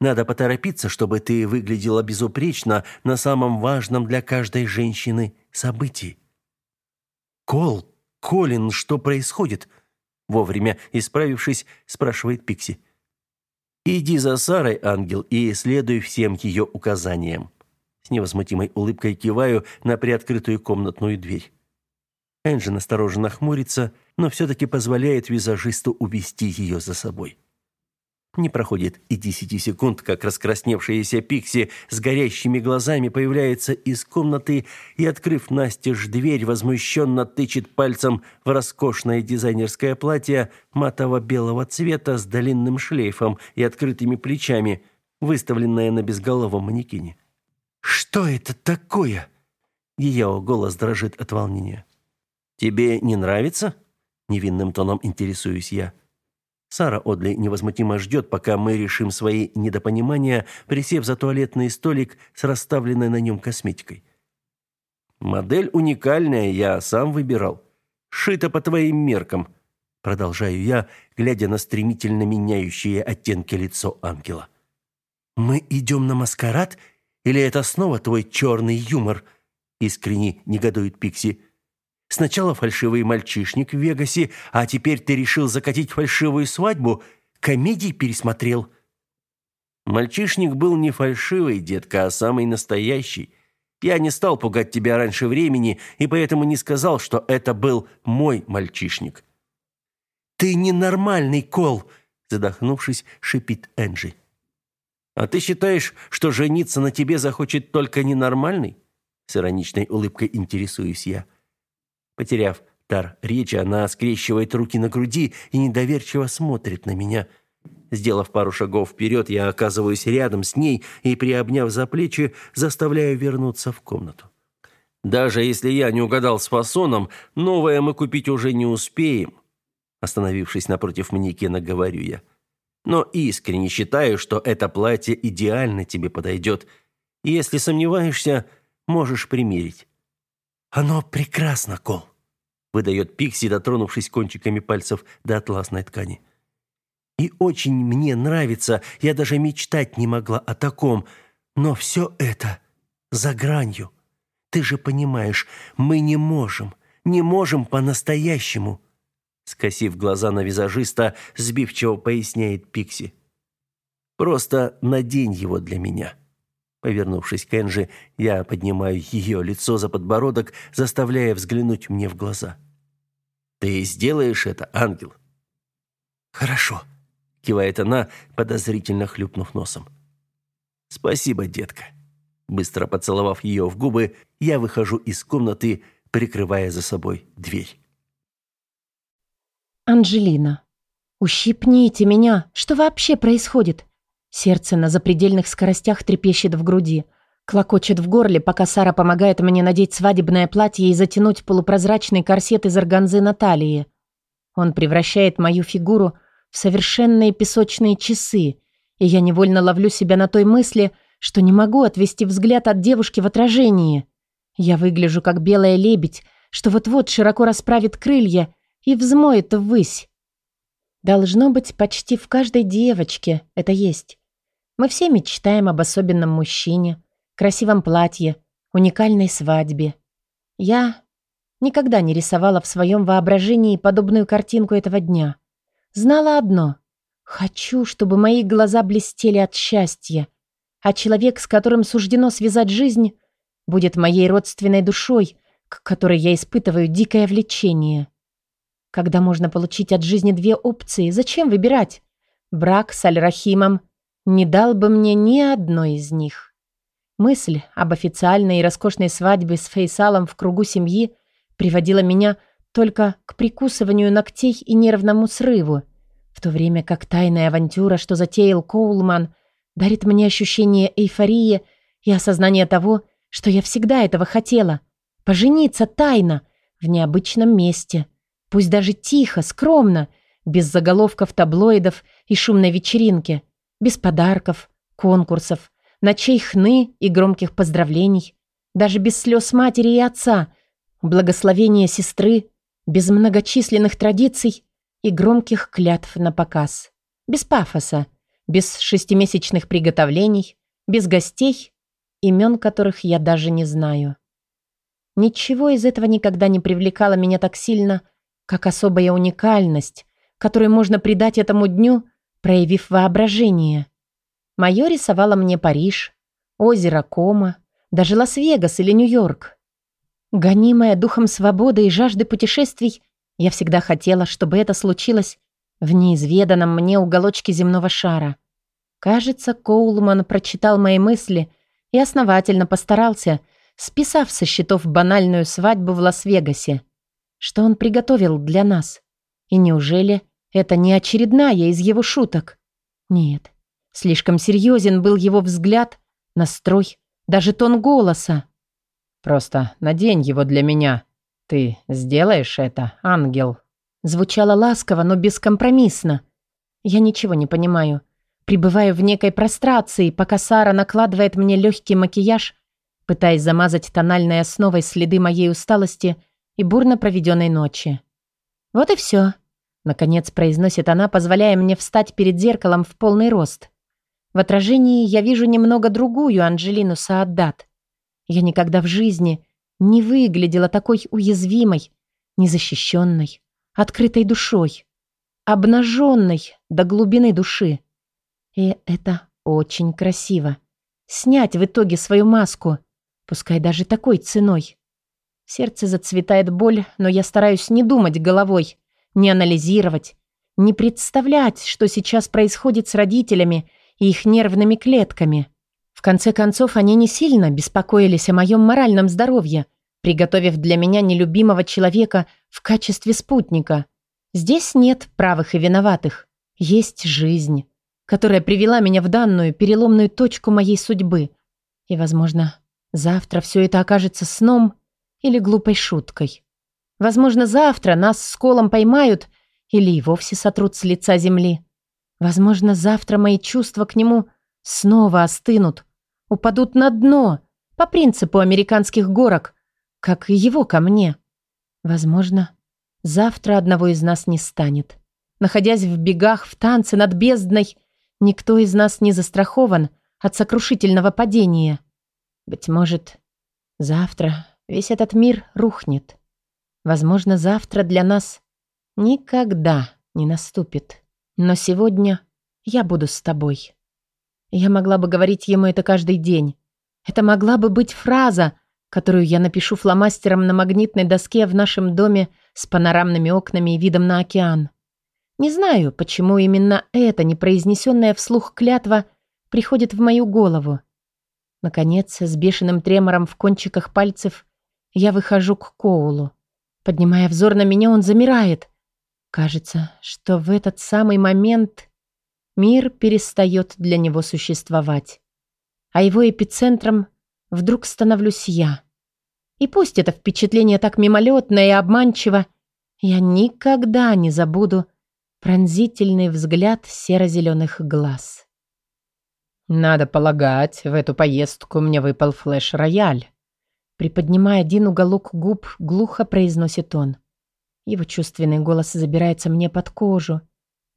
Надо поторопиться, чтобы ты выглядела безупречно на самом важном для каждой женщины событии. Кол, Колин, что происходит? Вовремя исправившись, спрашивает Пикси. Иди за Сарой, ангел, и следуй всем ее указаниям. С невозмутимой улыбкой киваю на приоткрытую комнатную дверь. Энджи настороженно хмурится, но все-таки позволяет визажисту увести ее за собой. Не проходит и десяти секунд, как раскрасневшаяся Пикси с горящими глазами появляется из комнаты и, открыв настежь дверь, возмущенно тычет пальцем в роскошное дизайнерское платье матово-белого цвета с длинным шлейфом и открытыми плечами, выставленное на безголовом манекене. «Что это такое?» Ее голос дрожит от волнения. «Тебе не нравится?» Невинным тоном интересуюсь я. Сара Одли невозмутимо ждет, пока мы решим свои недопонимания, присев за туалетный столик с расставленной на нем косметикой. «Модель уникальная, я сам выбирал. Шита по твоим меркам», — продолжаю я, глядя на стремительно меняющие оттенки лицо ангела. «Мы идем на маскарад? Или это снова твой черный юмор?» — искренне негодует Пикси. Сначала фальшивый мальчишник в Вегасе, а теперь ты решил закатить фальшивую свадьбу? Комедий пересмотрел?» «Мальчишник был не фальшивый, детка, а самый настоящий. Я не стал пугать тебя раньше времени, и поэтому не сказал, что это был мой мальчишник». «Ты ненормальный, Кол!» задохнувшись, шипит Энджи. «А ты считаешь, что жениться на тебе захочет только ненормальный?» С ироничной улыбкой интересуюсь я. Потеряв дар речи, она скрещивает руки на груди и недоверчиво смотрит на меня. Сделав пару шагов вперед, я оказываюсь рядом с ней и, приобняв за плечи, заставляю вернуться в комнату. «Даже если я не угадал с фасоном, новое мы купить уже не успеем», остановившись напротив манекена, говорю я. «Но искренне считаю, что это платье идеально тебе подойдет. Если сомневаешься, можешь примерить». «Оно прекрасно, Кол», — выдает Пикси, дотронувшись кончиками пальцев до атласной ткани. «И очень мне нравится, я даже мечтать не могла о таком, но все это за гранью. Ты же понимаешь, мы не можем, не можем по-настоящему. Скосив глаза на визажиста, сбивчиво поясняет Пикси. Просто надень его для меня. Повернувшись к Энджи, я поднимаю ее лицо за подбородок, заставляя взглянуть мне в глаза. Ты сделаешь это, ангел? Хорошо, кивает она, подозрительно хлюпнув носом. Спасибо, детка. Быстро поцеловав ее в губы, я выхожу из комнаты, прикрывая за собой дверь. Анжелина. «Ущипните меня! Что вообще происходит?» Сердце на запредельных скоростях трепещет в груди. Клокочет в горле, пока Сара помогает мне надеть свадебное платье и затянуть полупрозрачный корсет из органзы на талии. Он превращает мою фигуру в совершенные песочные часы, и я невольно ловлю себя на той мысли, что не могу отвести взгляд от девушки в отражении. Я выгляжу как белая лебедь, что вот-вот широко расправит крылья и взмоет ввысь. Должно быть, почти в каждой девочке это есть. Мы все мечтаем об особенном мужчине, красивом платье, уникальной свадьбе. Я никогда не рисовала в своем воображении подобную картинку этого дня. Знала одно — хочу, чтобы мои глаза блестели от счастья, а человек, с которым суждено связать жизнь, будет моей родственной душой, к которой я испытываю дикое влечение. Когда можно получить от жизни две опции, зачем выбирать? Брак с Аль-Рахимом не дал бы мне ни одной из них. Мысль об официальной и роскошной свадьбе с Фейсалом в кругу семьи приводила меня только к прикусыванию ногтей и нервному срыву, в то время как тайная авантюра, что затеял Коулман, дарит мне ощущение эйфории и осознание того, что я всегда этого хотела. Пожениться тайно, в необычном месте – Пусть даже тихо, скромно, без заголовков таблоидов и шумной вечеринки, без подарков, конкурсов, ночей хны и громких поздравлений, даже без слез матери и отца, благословения сестры, без многочисленных традиций и громких клятв на показ, без пафоса, без шестимесячных приготовлений, без гостей, имен которых я даже не знаю. Ничего из этого никогда не привлекало меня так сильно, как особая уникальность, которую можно придать этому дню, проявив воображение. Мое рисовало мне Париж, озеро Кома, даже Лас-Вегас или Нью-Йорк. Гонимая духом свободы и жажды путешествий, я всегда хотела, чтобы это случилось в неизведанном мне уголочке земного шара. Кажется, Коулман прочитал мои мысли и основательно постарался, списав со счетов банальную свадьбу в Лас-Вегасе. Что он приготовил для нас? И неужели это не очередная из его шуток? Нет, слишком серьезен был его взгляд, настрой, даже тон голоса. «Просто надень его для меня. Ты сделаешь это, ангел?» Звучало ласково, но бескомпромиссно. Я ничего не понимаю. Пребываю в некой прострации, пока Сара накладывает мне легкий макияж, пытаясь замазать тональной основой следы моей усталости – и бурно проведенной ночи. «Вот и все», — наконец произносит она, позволяя мне встать перед зеркалом в полный рост. В отражении я вижу немного другую Анжелину Сааддат. Я никогда в жизни не выглядела такой уязвимой, незащищенной, открытой душой, обнаженной до глубины души. И это очень красиво. Снять в итоге свою маску, пускай даже такой ценой. Сердце зацветает боль, но я стараюсь не думать головой, не анализировать, не представлять, что сейчас происходит с родителями и их нервными клетками. В конце концов, они не сильно беспокоились о моем моральном здоровье, приготовив для меня нелюбимого человека в качестве спутника. Здесь нет правых и виноватых. Есть жизнь, которая привела меня в данную переломную точку моей судьбы. И, возможно, завтра все это окажется сном или глупой шуткой. Возможно, завтра нас с Колом поймают или и вовсе сотрут с лица земли. Возможно, завтра мои чувства к нему снова остынут, упадут на дно, по принципу американских горок, как и его ко мне. Возможно, завтра одного из нас не станет. Находясь в бегах, в танце над бездной, никто из нас не застрахован от сокрушительного падения. Быть может, Завтра весь этот мир рухнет. Возможно, завтра для нас никогда не наступит. Но сегодня я буду с тобой. Я могла бы говорить ему это каждый день. Это могла бы быть фраза, которую я напишу фломастером на магнитной доске в нашем доме с панорамными окнами и видом на океан. Не знаю, почему именно эта непроизнесенная вслух клятва приходит в мою голову. Наконец, с бешеным тремором в кончиках пальцев, я выхожу к Коулу. Поднимая взор на меня, он замирает. Кажется, что в этот самый момент мир перестает для него существовать. А его эпицентром вдруг становлюсь я. И пусть это впечатление так мимолетное и обманчиво, я никогда не забуду пронзительный взгляд серо-зеленых глаз. «Надо полагать, в эту поездку мне выпал флеш-рояль». Приподнимая один уголок губ, глухо произносит он. Его чувственный голос забирается мне под кожу,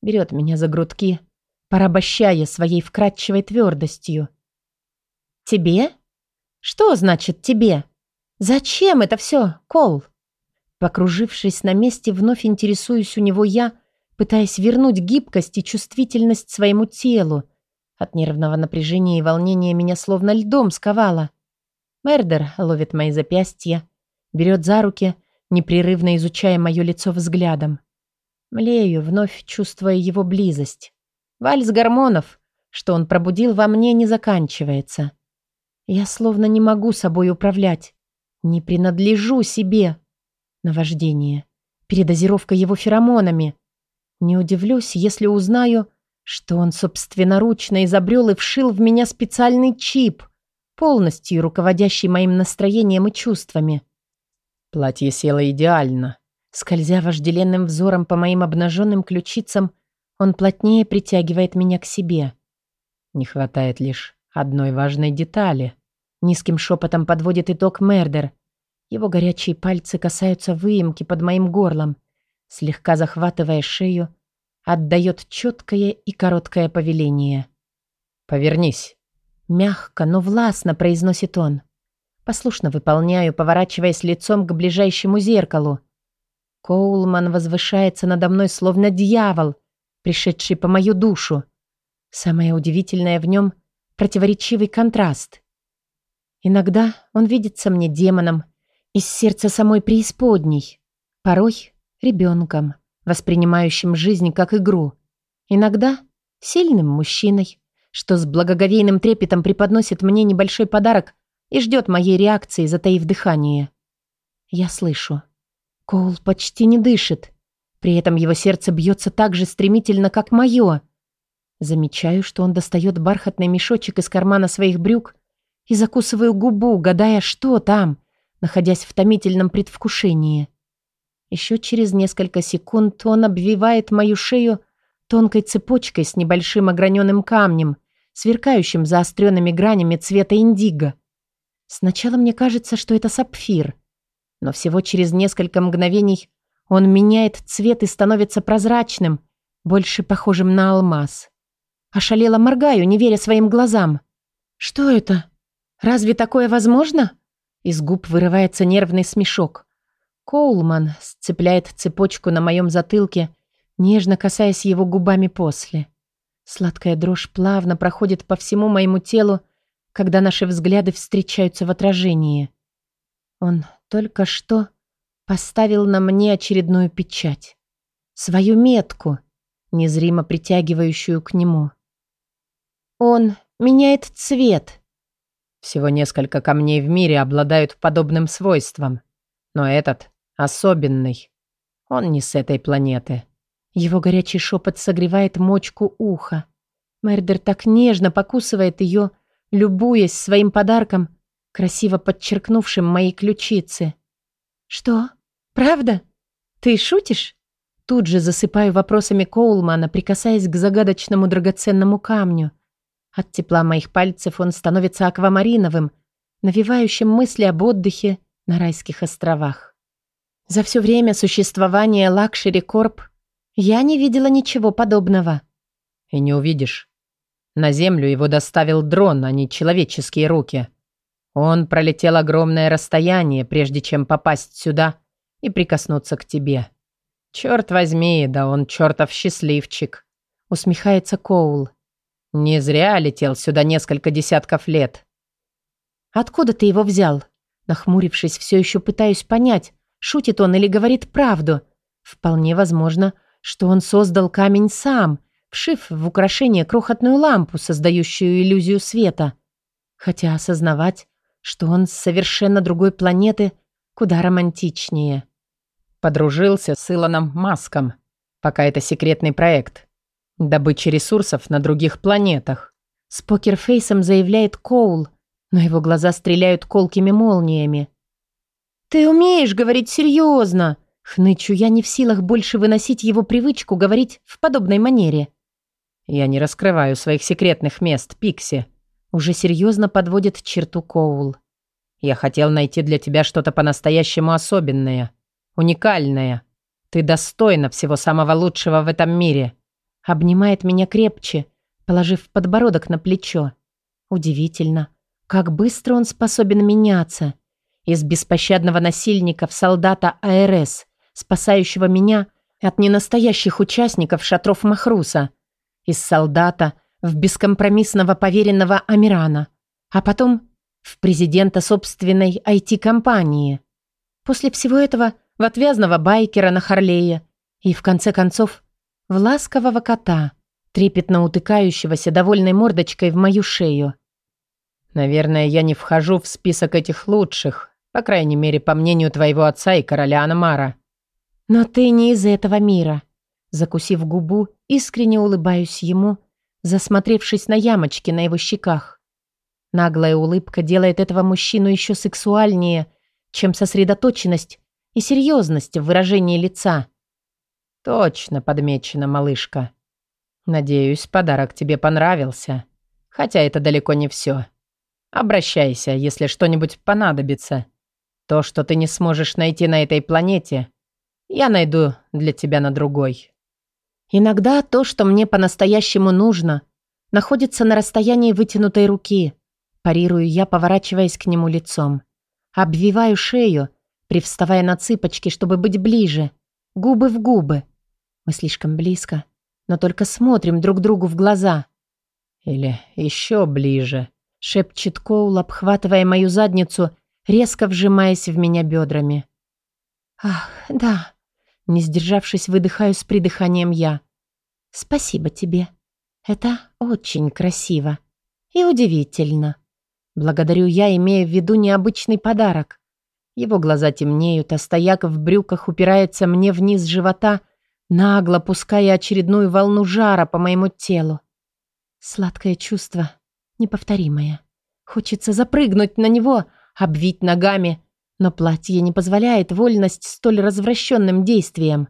берет меня за грудки, порабощая своей вкрадчивой твердостью. «Тебе? Что значит «тебе»? Зачем это все, Кол?» Покружившись на месте, вновь интересуюсь у него я, пытаясь вернуть гибкость и чувствительность своему телу, от нервного напряжения и волнения меня словно льдом сковало. Мердер ловит мои запястья, берет за руки, непрерывно изучая мое лицо взглядом. Млею, вновь чувствуя его близость. Вальс гормонов, что он пробудил во мне, не заканчивается. Я словно не могу собой управлять. Не принадлежу себе. Наваждение. Передозировка его феромонами. Не удивлюсь, если узнаю, что он собственноручно изобрел и вшил в меня специальный чип, полностью руководящий моим настроением и чувствами. Платье село идеально. Скользя вожделенным взором по моим обнаженным ключицам, он плотнее притягивает меня к себе. Не хватает лишь одной важной детали. Низким шепотом подводит итог Мердер. Его горячие пальцы касаются выемки под моим горлом, слегка захватывая шею, отдает четкое и короткое повеление. «Повернись». Мягко, но властно произносит он. Послушно выполняю, поворачиваясь лицом к ближайшему зеркалу. Коулман возвышается надо мной, словно дьявол, пришедший по мою душу. Самое удивительное в нем — противоречивый контраст. Иногда он видится мне демоном из сердца самой преисподней, порой — ребенком воспринимающим жизнь как игру. Иногда сильным мужчиной, что с благоговейным трепетом преподносит мне небольшой подарок и ждет моей реакции, затаив дыхание. Я слышу. Коул почти не дышит. При этом его сердце бьется так же стремительно, как мое. Замечаю, что он достает бархатный мешочек из кармана своих брюк и закусываю губу, гадая, что там, находясь в томительном предвкушении. Еще через несколько секунд он обвивает мою шею тонкой цепочкой с небольшим ограненным камнем, сверкающим заостренными гранями цвета индиго. Сначала мне кажется, что это сапфир, но всего через несколько мгновений он меняет цвет и становится прозрачным, больше похожим на алмаз. Ошалело моргаю, не веря своим глазам. «Что это? Разве такое возможно?» Из губ вырывается нервный смешок. Коулман сцепляет цепочку на моем затылке, нежно касаясь его губами после. Сладкая дрожь плавно проходит по всему моему телу, когда наши взгляды встречаются в отражении. Он только что поставил на мне очередную печать. Свою метку, незримо притягивающую к нему. Он меняет цвет. Всего несколько камней в мире обладают подобным свойством, но этот Особенный. Он не с этой планеты. Его горячий шепот согревает мочку уха. Мердер так нежно покусывает ее, любуясь своим подарком, красиво подчеркнувшим мои ключицы. «Что? Правда? Ты шутишь?» Тут же засыпаю вопросами Коулмана, прикасаясь к загадочному драгоценному камню. От тепла моих пальцев он становится аквамариновым, навевающим мысли об отдыхе на райских островах. За все время существования Luxury Corp я не видела ничего подобного. И не увидишь. На Землю его доставил дрон, а не человеческие руки. Он пролетел огромное расстояние, прежде чем попасть сюда и прикоснуться к тебе. Черт возьми, да он чертов счастливчик. Усмехается Коул. Не зря летел сюда несколько десятков лет. Откуда ты его взял? Нахмурившись, все еще пытаюсь понять, шутит он или говорит правду. Вполне возможно, что он создал камень сам, вшив в украшение крохотную лампу, создающую иллюзию света. Хотя осознавать, что он с совершенно другой планеты, куда романтичнее. Подружился с Илоном Маском, пока это секретный проект. Добыча ресурсов на других планетах. С покерфейсом заявляет Коул, но его глаза стреляют колкими молниями. «Ты умеешь говорить серьезно!» Хнычу я не в силах больше выносить его привычку говорить в подобной манере. «Я не раскрываю своих секретных мест, Пикси», уже серьезно подводит черту Коул. «Я хотел найти для тебя что-то по-настоящему особенное, уникальное. Ты достойна всего самого лучшего в этом мире». Обнимает меня крепче, положив подбородок на плечо. Удивительно, как быстро он способен меняться. Из беспощадного насильника в солдата АРС, спасающего меня от ненастоящих участников шатров Махруса. Из солдата в бескомпромиссного поверенного Амирана, а потом в президента собственной IT-компании. После всего этого в отвязного байкера на Харлее и, в конце концов, в ласкового кота, трепетно утыкающегося довольной мордочкой в мою шею. «Наверное, я не вхожу в список этих лучших, по крайней мере, по мнению твоего отца и короля Анмара». «Но ты не из этого мира». Закусив губу, искренне улыбаюсь ему – засмотревшись на ямочки на его щеках. Наглая улыбка делает этого мужчину еще сексуальнее, чем сосредоточенность и серьезность в выражении лица. «Точно подмечено, малышка. Надеюсь, подарок тебе понравился. Хотя это далеко не все. Обращайся, если что-нибудь понадобится. То, что ты не сможешь найти на этой планете, я найду для тебя на другой». Иногда то, что мне по-настоящему нужно, находится на расстоянии вытянутой руки. Парирую я, поворачиваясь к нему лицом. Обвиваю шею, привставая на цыпочки, чтобы быть ближе. Губы в губы. Мы слишком близко, но только смотрим друг другу в глаза. Или еще ближе, шепчет Коул, обхватывая мою задницу, резко вжимаясь в меня бедрами. Ах, да, не сдержавшись, выдыхаю с придыханием я. «Спасибо тебе. Это очень красиво. И удивительно. Благодарю я, имея в виду необычный подарок. Его глаза темнеют, а стояк в брюках упирается мне вниз живота, нагло пуская очередную волну жара по моему телу. Сладкое чувство, неповторимое. Хочется запрыгнуть на него, обвить ногами, но платье не позволяет вольность столь развращенным действиям.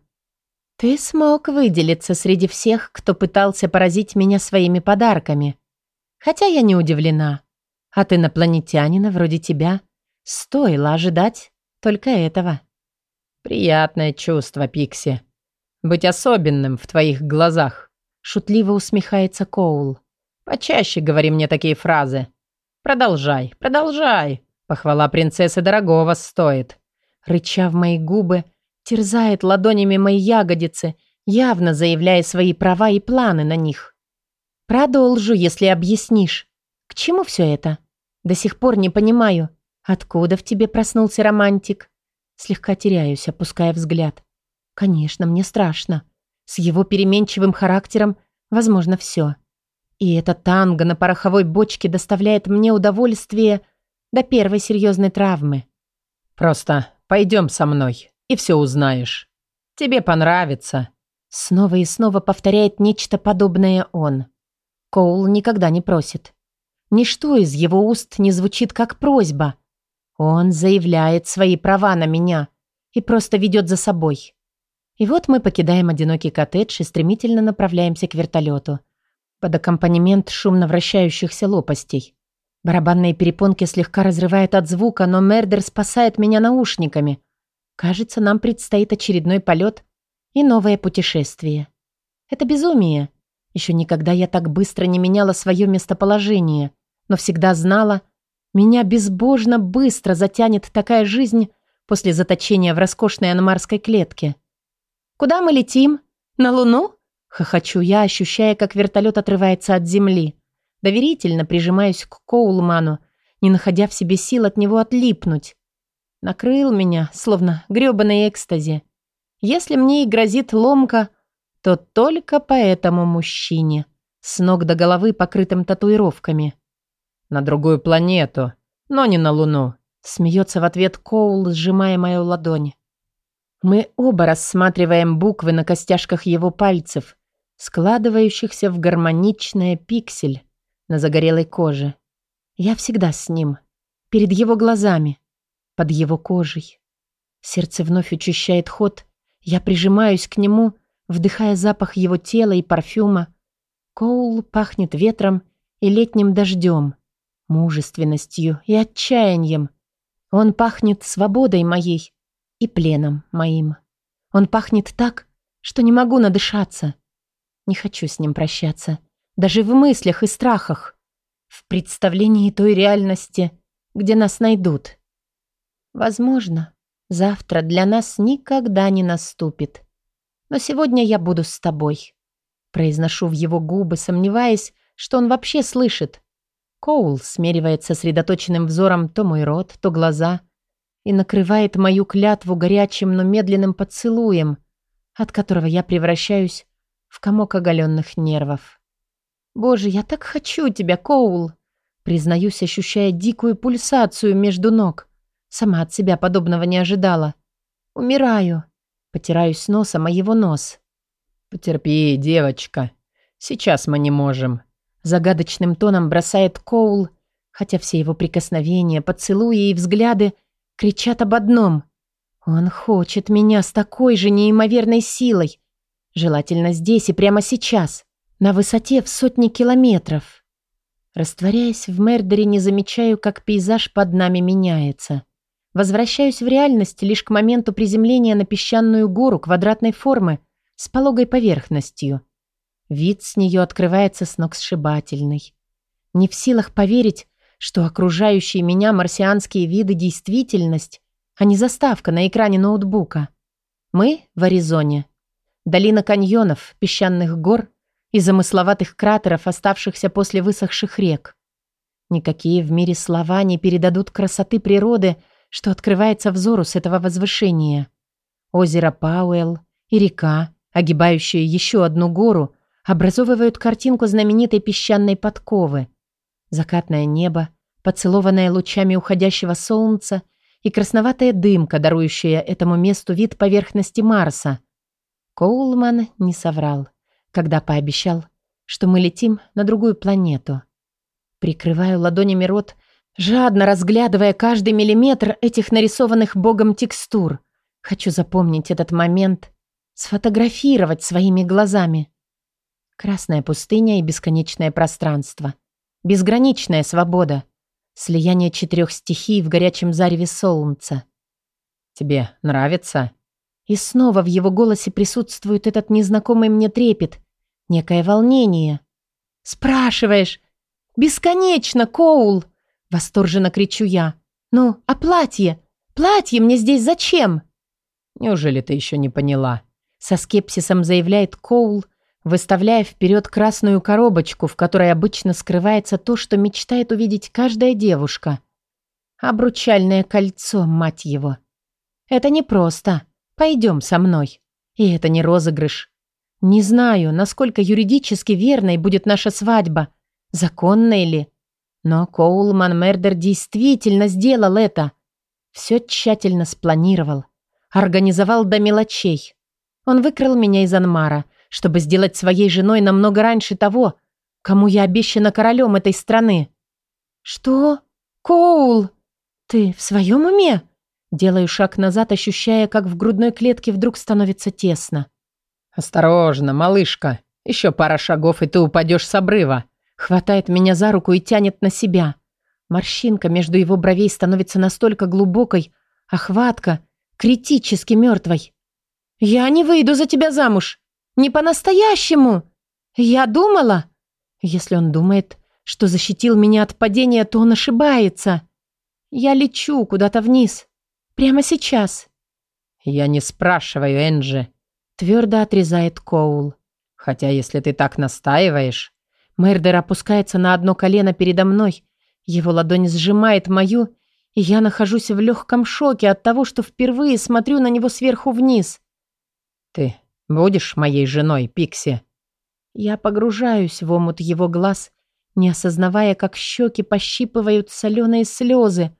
Ты смог выделиться среди всех, кто пытался поразить меня своими подарками. Хотя я не удивлена. От инопланетянина вроде тебя стоило ожидать только этого. Приятное чувство, Пикси. Быть особенным в твоих глазах. Шутливо усмехается Коул. Почаще говори мне такие фразы. Продолжай, продолжай. Похвала принцессы дорогого стоит. Рыча в мои губы, терзает ладонями мои ягодицы, явно заявляя свои права и планы на них. Продолжу, если объяснишь. К чему все это? До сих пор не понимаю. Откуда в тебе проснулся романтик? Слегка теряюсь, опуская взгляд. Конечно, мне страшно. С его переменчивым характером возможно все. И эта танго на пороховой бочке доставляет мне удовольствие до первой серьезной травмы. Просто пойдем со мной, и все узнаешь. Тебе понравится. Снова и снова повторяет нечто подобное он. Коул никогда не просит. Ничто из его уст не звучит как просьба. Он заявляет свои права на меня и просто ведет за собой. И вот мы покидаем одинокий коттедж и стремительно направляемся к вертолету. Под аккомпанемент шумно вращающихся лопастей. Барабанные перепонки слегка разрывает от звука, но Мердер спасает меня наушниками. Кажется, нам предстоит очередной полет и новое путешествие. Это безумие. Еще никогда я так быстро не меняла свое местоположение, но всегда знала, Меня безбожно быстро затянет такая жизнь после заточения в роскошной анмарской клетке. «Куда мы летим? На Луну?» Хохочу я, ощущая, как вертолет отрывается от земли. Доверительно прижимаюсь к Коулману, не находя в себе сил от него отлипнуть. Накрыл меня, словно грёбаной экстази. Если мне и грозит ломка, то только по этому мужчине, с ног до головы покрытым татуировками. «На другую планету, но не на Луну», — смеется в ответ Коул, сжимая мою ладонь. Мы оба рассматриваем буквы на костяшках его пальцев, складывающихся в гармоничное пиксель на загорелой коже. Я всегда с ним, перед его глазами, под его кожей. Сердце вновь учащает ход, я прижимаюсь к нему, вдыхая запах его тела и парфюма. Коул пахнет ветром и летним дождем, мужественностью и отчаянием. Он пахнет свободой моей и пленом моим. Он пахнет так, что не могу надышаться. Не хочу с ним прощаться, даже в мыслях и страхах, в представлении той реальности, где нас найдут. Возможно, завтра для нас никогда не наступит. Но сегодня я буду с тобой. Произношу в его губы, сомневаясь, что он вообще слышит. Коул смеривает сосредоточенным взором то мой рот, то глаза и накрывает мою клятву горячим, но медленным поцелуем, от которого я превращаюсь в комок оголенных нервов. «Боже, я так хочу тебя, Коул!» Признаюсь, ощущая дикую пульсацию между ног. Сама от себя подобного не ожидала. «Умираю!» Потираюсь носом о его нос. «Потерпи, девочка. Сейчас мы не можем». Загадочным тоном бросает Коул, хотя все его прикосновения, поцелуи и взгляды кричат об одном. Он хочет меня с такой же неимоверной силой, Желательно здесь и прямо сейчас, на высоте в сотни километров. Растворяясь в Мердере, не замечаю, как пейзаж под нами меняется. Возвращаюсь в реальность лишь к моменту приземления на песчаную гору квадратной формы с пологой поверхностью. Вид с нее открывается сногсшибательный. Не в силах поверить, что окружающие меня марсианские виды – действительность, а не заставка на экране ноутбука. Мы в Аризоне – Долина каньонов, песчаных гор и замысловатых кратеров, оставшихся после высохших рек. Никакие в мире слова не передадут красоты природы, что открывается взору с этого возвышения. Озеро Пауэлл и река, огибающая еще одну гору, образовывают картинку знаменитой песчаной подковы. Закатное небо, поцелованное лучами уходящего солнца и красноватая дымка, дарующая этому месту вид поверхности Марса – Коулман не соврал, когда пообещал, что мы летим на другую планету. Прикрываю ладонями рот, жадно разглядывая каждый миллиметр этих нарисованных богом текстур. Хочу запомнить этот момент, сфотографировать своими глазами. Красная пустыня и бесконечное пространство. Безграничная свобода. Слияние четырех стихий в горячем зареве солнца. «Тебе нравится?» И снова в его голосе присутствует этот незнакомый мне трепет, некое волнение. «Спрашиваешь? Бесконечно, Коул!» Восторженно кричу я. «Ну, а платье? Платье мне здесь зачем?» «Неужели ты еще не поняла?» Со скепсисом заявляет Коул, выставляя вперед красную коробочку, в которой обычно скрывается то, что мечтает увидеть каждая девушка. Обручальное кольцо, мать его. Это непросто. Пойдем со мной. И это не розыгрыш. Не знаю, насколько юридически верной будет наша свадьба, законной ли. Но Коулман Мердер действительно сделал это. Все тщательно спланировал. Организовал до мелочей. Он выкрал меня из Анмара, чтобы сделать своей женой намного раньше того, кому я обещана королем этой страны. «Что? Коул? Ты в своем уме?» Делаю шаг назад, ощущая, как в грудной клетке вдруг становится тесно. «Осторожно, малышка. Еще пара шагов, и ты упадешь с обрыва». Хватает меня за руку и тянет на себя. Морщинка между его бровей становится настолько глубокой, а хватка критически мертвой. «Я не выйду за тебя замуж. Не по-настоящему. Я думала...» Если он думает, что защитил меня от падения, то он ошибается. Я лечу куда-то вниз. Прямо сейчас. Я не спрашиваю, Энджи. Твердо отрезает Коул. Хотя, если ты так настаиваешь... Мердер опускается на одно колено передо мной. Его ладонь сжимает мою, и я нахожусь в легком шоке от того, что впервые смотрю на него сверху вниз. «Ты будешь моей женой, Пикси?» Я погружаюсь в омут его глаз, не осознавая, как щеки пощипывают соленые слезы,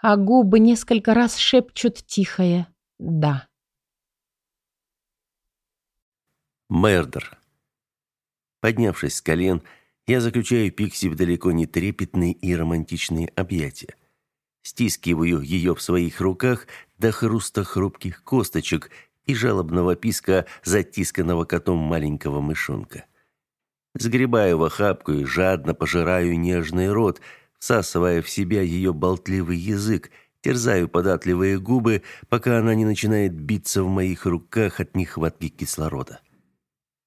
а губы несколько раз шепчут тихое «да». Мердер. Поднявшись с колен, я заключаю Пикси в далеко не трепетные и романтичные объятия. Стискиваю ее в своих руках до хруста хрупких косточек и жалобного писка затисканного котом маленького мышонка. Сгребаю в охапку и жадно пожираю нежный рот, всасывая в себя ее болтливый язык, терзаю податливые губы, пока она не начинает биться в моих руках от нехватки кислорода.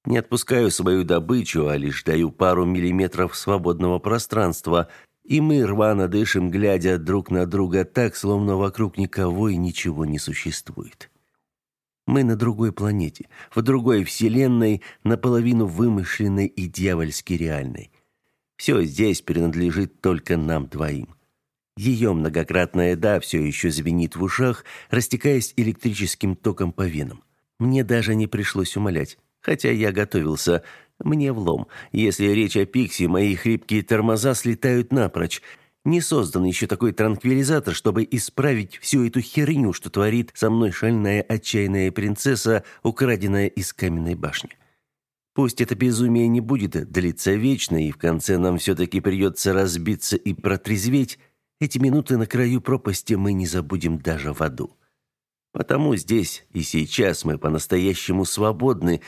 Не отпускаю свою добычу, а лишь даю пару миллиметров свободного пространства, и мы рвано дышим, глядя друг на друга так, словно вокруг никого и ничего не существует. Мы на другой планете, в другой вселенной, наполовину вымышленной и дьявольски реальной. Все здесь принадлежит только нам двоим. Ее многократная «да» все еще звенит в ушах, растекаясь электрическим током по венам. Мне даже не пришлось умолять. Хотя я готовился. Мне влом. Если речь о Пикси, мои хрипкие тормоза слетают напрочь. Не создан еще такой транквилизатор, чтобы исправить всю эту херню, что творит со мной шальная отчаянная принцесса, украденная из каменной башни. Пусть это безумие не будет длиться вечно, и в конце нам все-таки придется разбиться и протрезветь, эти минуты на краю пропасти мы не забудем даже в аду. Потому здесь и сейчас мы по-настоящему свободны,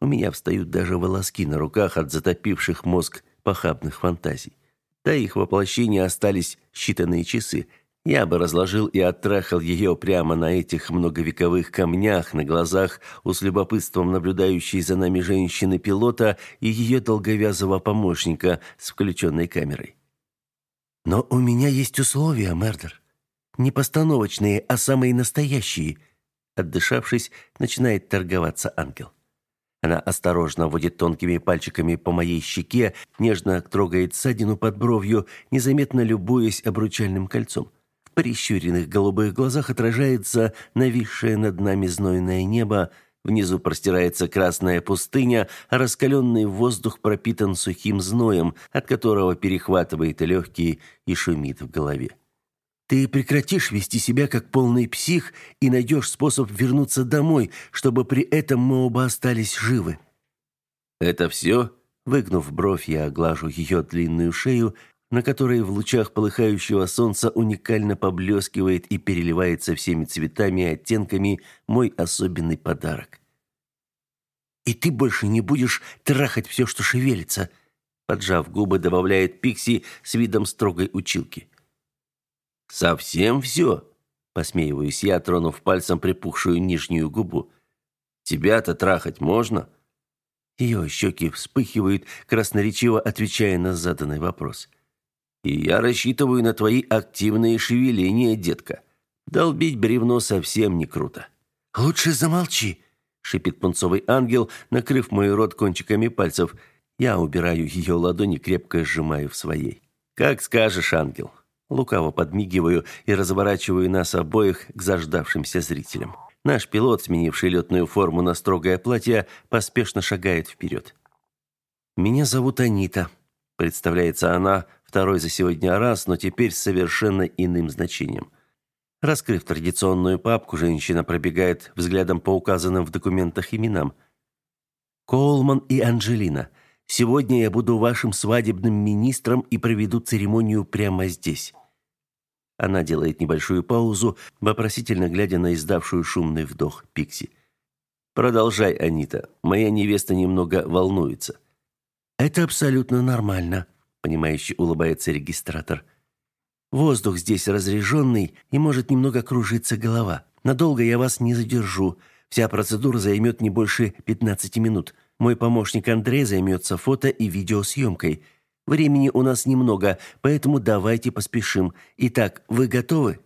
у меня встают даже волоски на руках от затопивших мозг похабных фантазий. До их воплощения остались считанные часы. Я бы разложил и оттрахал ее прямо на этих многовековых камнях на глазах у с любопытством наблюдающей за нами женщины-пилота и ее долговязого помощника с включенной камерой. Но у меня есть условия, Мердер. Не постановочные, а самые настоящие. Отдышавшись, начинает торговаться ангел. Она осторожно водит тонкими пальчиками по моей щеке, нежно трогает ссадину под бровью, незаметно любуясь обручальным кольцом. В прищуренных голубых глазах отражается нависшее над нами знойное небо, внизу простирается красная пустыня, а раскаленный воздух пропитан сухим зноем, от которого перехватывает легкие и шумит в голове. Ты прекратишь вести себя как полный псих и найдешь способ вернуться домой, чтобы при этом мы оба остались живы. Это все? Выгнув бровь, я оглажу ее длинную шею, на которой в лучах полыхающего солнца уникально поблескивает и переливается всеми цветами и оттенками мой особенный подарок. И ты больше не будешь трахать все, что шевелится, поджав губы, добавляет Пикси с видом строгой училки. «Совсем все?» – посмеиваюсь я, тронув пальцем припухшую нижнюю губу. «Тебя-то трахать можно?» Ее щеки вспыхивают, красноречиво отвечая на заданный вопрос. «И я рассчитываю на твои активные шевеления, детка. Долбить бревно совсем не круто». «Лучше замолчи», – шипит пунцовый ангел, накрыв мой рот кончиками пальцев. Я убираю ее ладони, крепко сжимаю в своей. «Как скажешь, ангел». Лукаво подмигиваю и разворачиваю нас обоих к заждавшимся зрителям. Наш пилот, сменивший летную форму на строгое платье, поспешно шагает вперед. «Меня зовут Анита», — представляется она второй за сегодня раз, но теперь с совершенно иным значением. Раскрыв традиционную папку, женщина пробегает взглядом по указанным в документах именам. «Коулман и Анджелина. Сегодня я буду вашим свадебным министром и проведу церемонию прямо здесь». Она делает небольшую паузу, вопросительно глядя на издавшую шумный вдох Пикси. Продолжай, Анита. Моя невеста немного волнуется. Это абсолютно нормально, понимающе улыбается регистратор. Воздух здесь разреженный, и может немного кружиться голова. Надолго я вас не задержу. Вся процедура займет не больше 15 минут. Мой помощник Андрей займется фото и видеосъемкой. Времени у нас немного, поэтому давайте поспешим. Итак, вы готовы?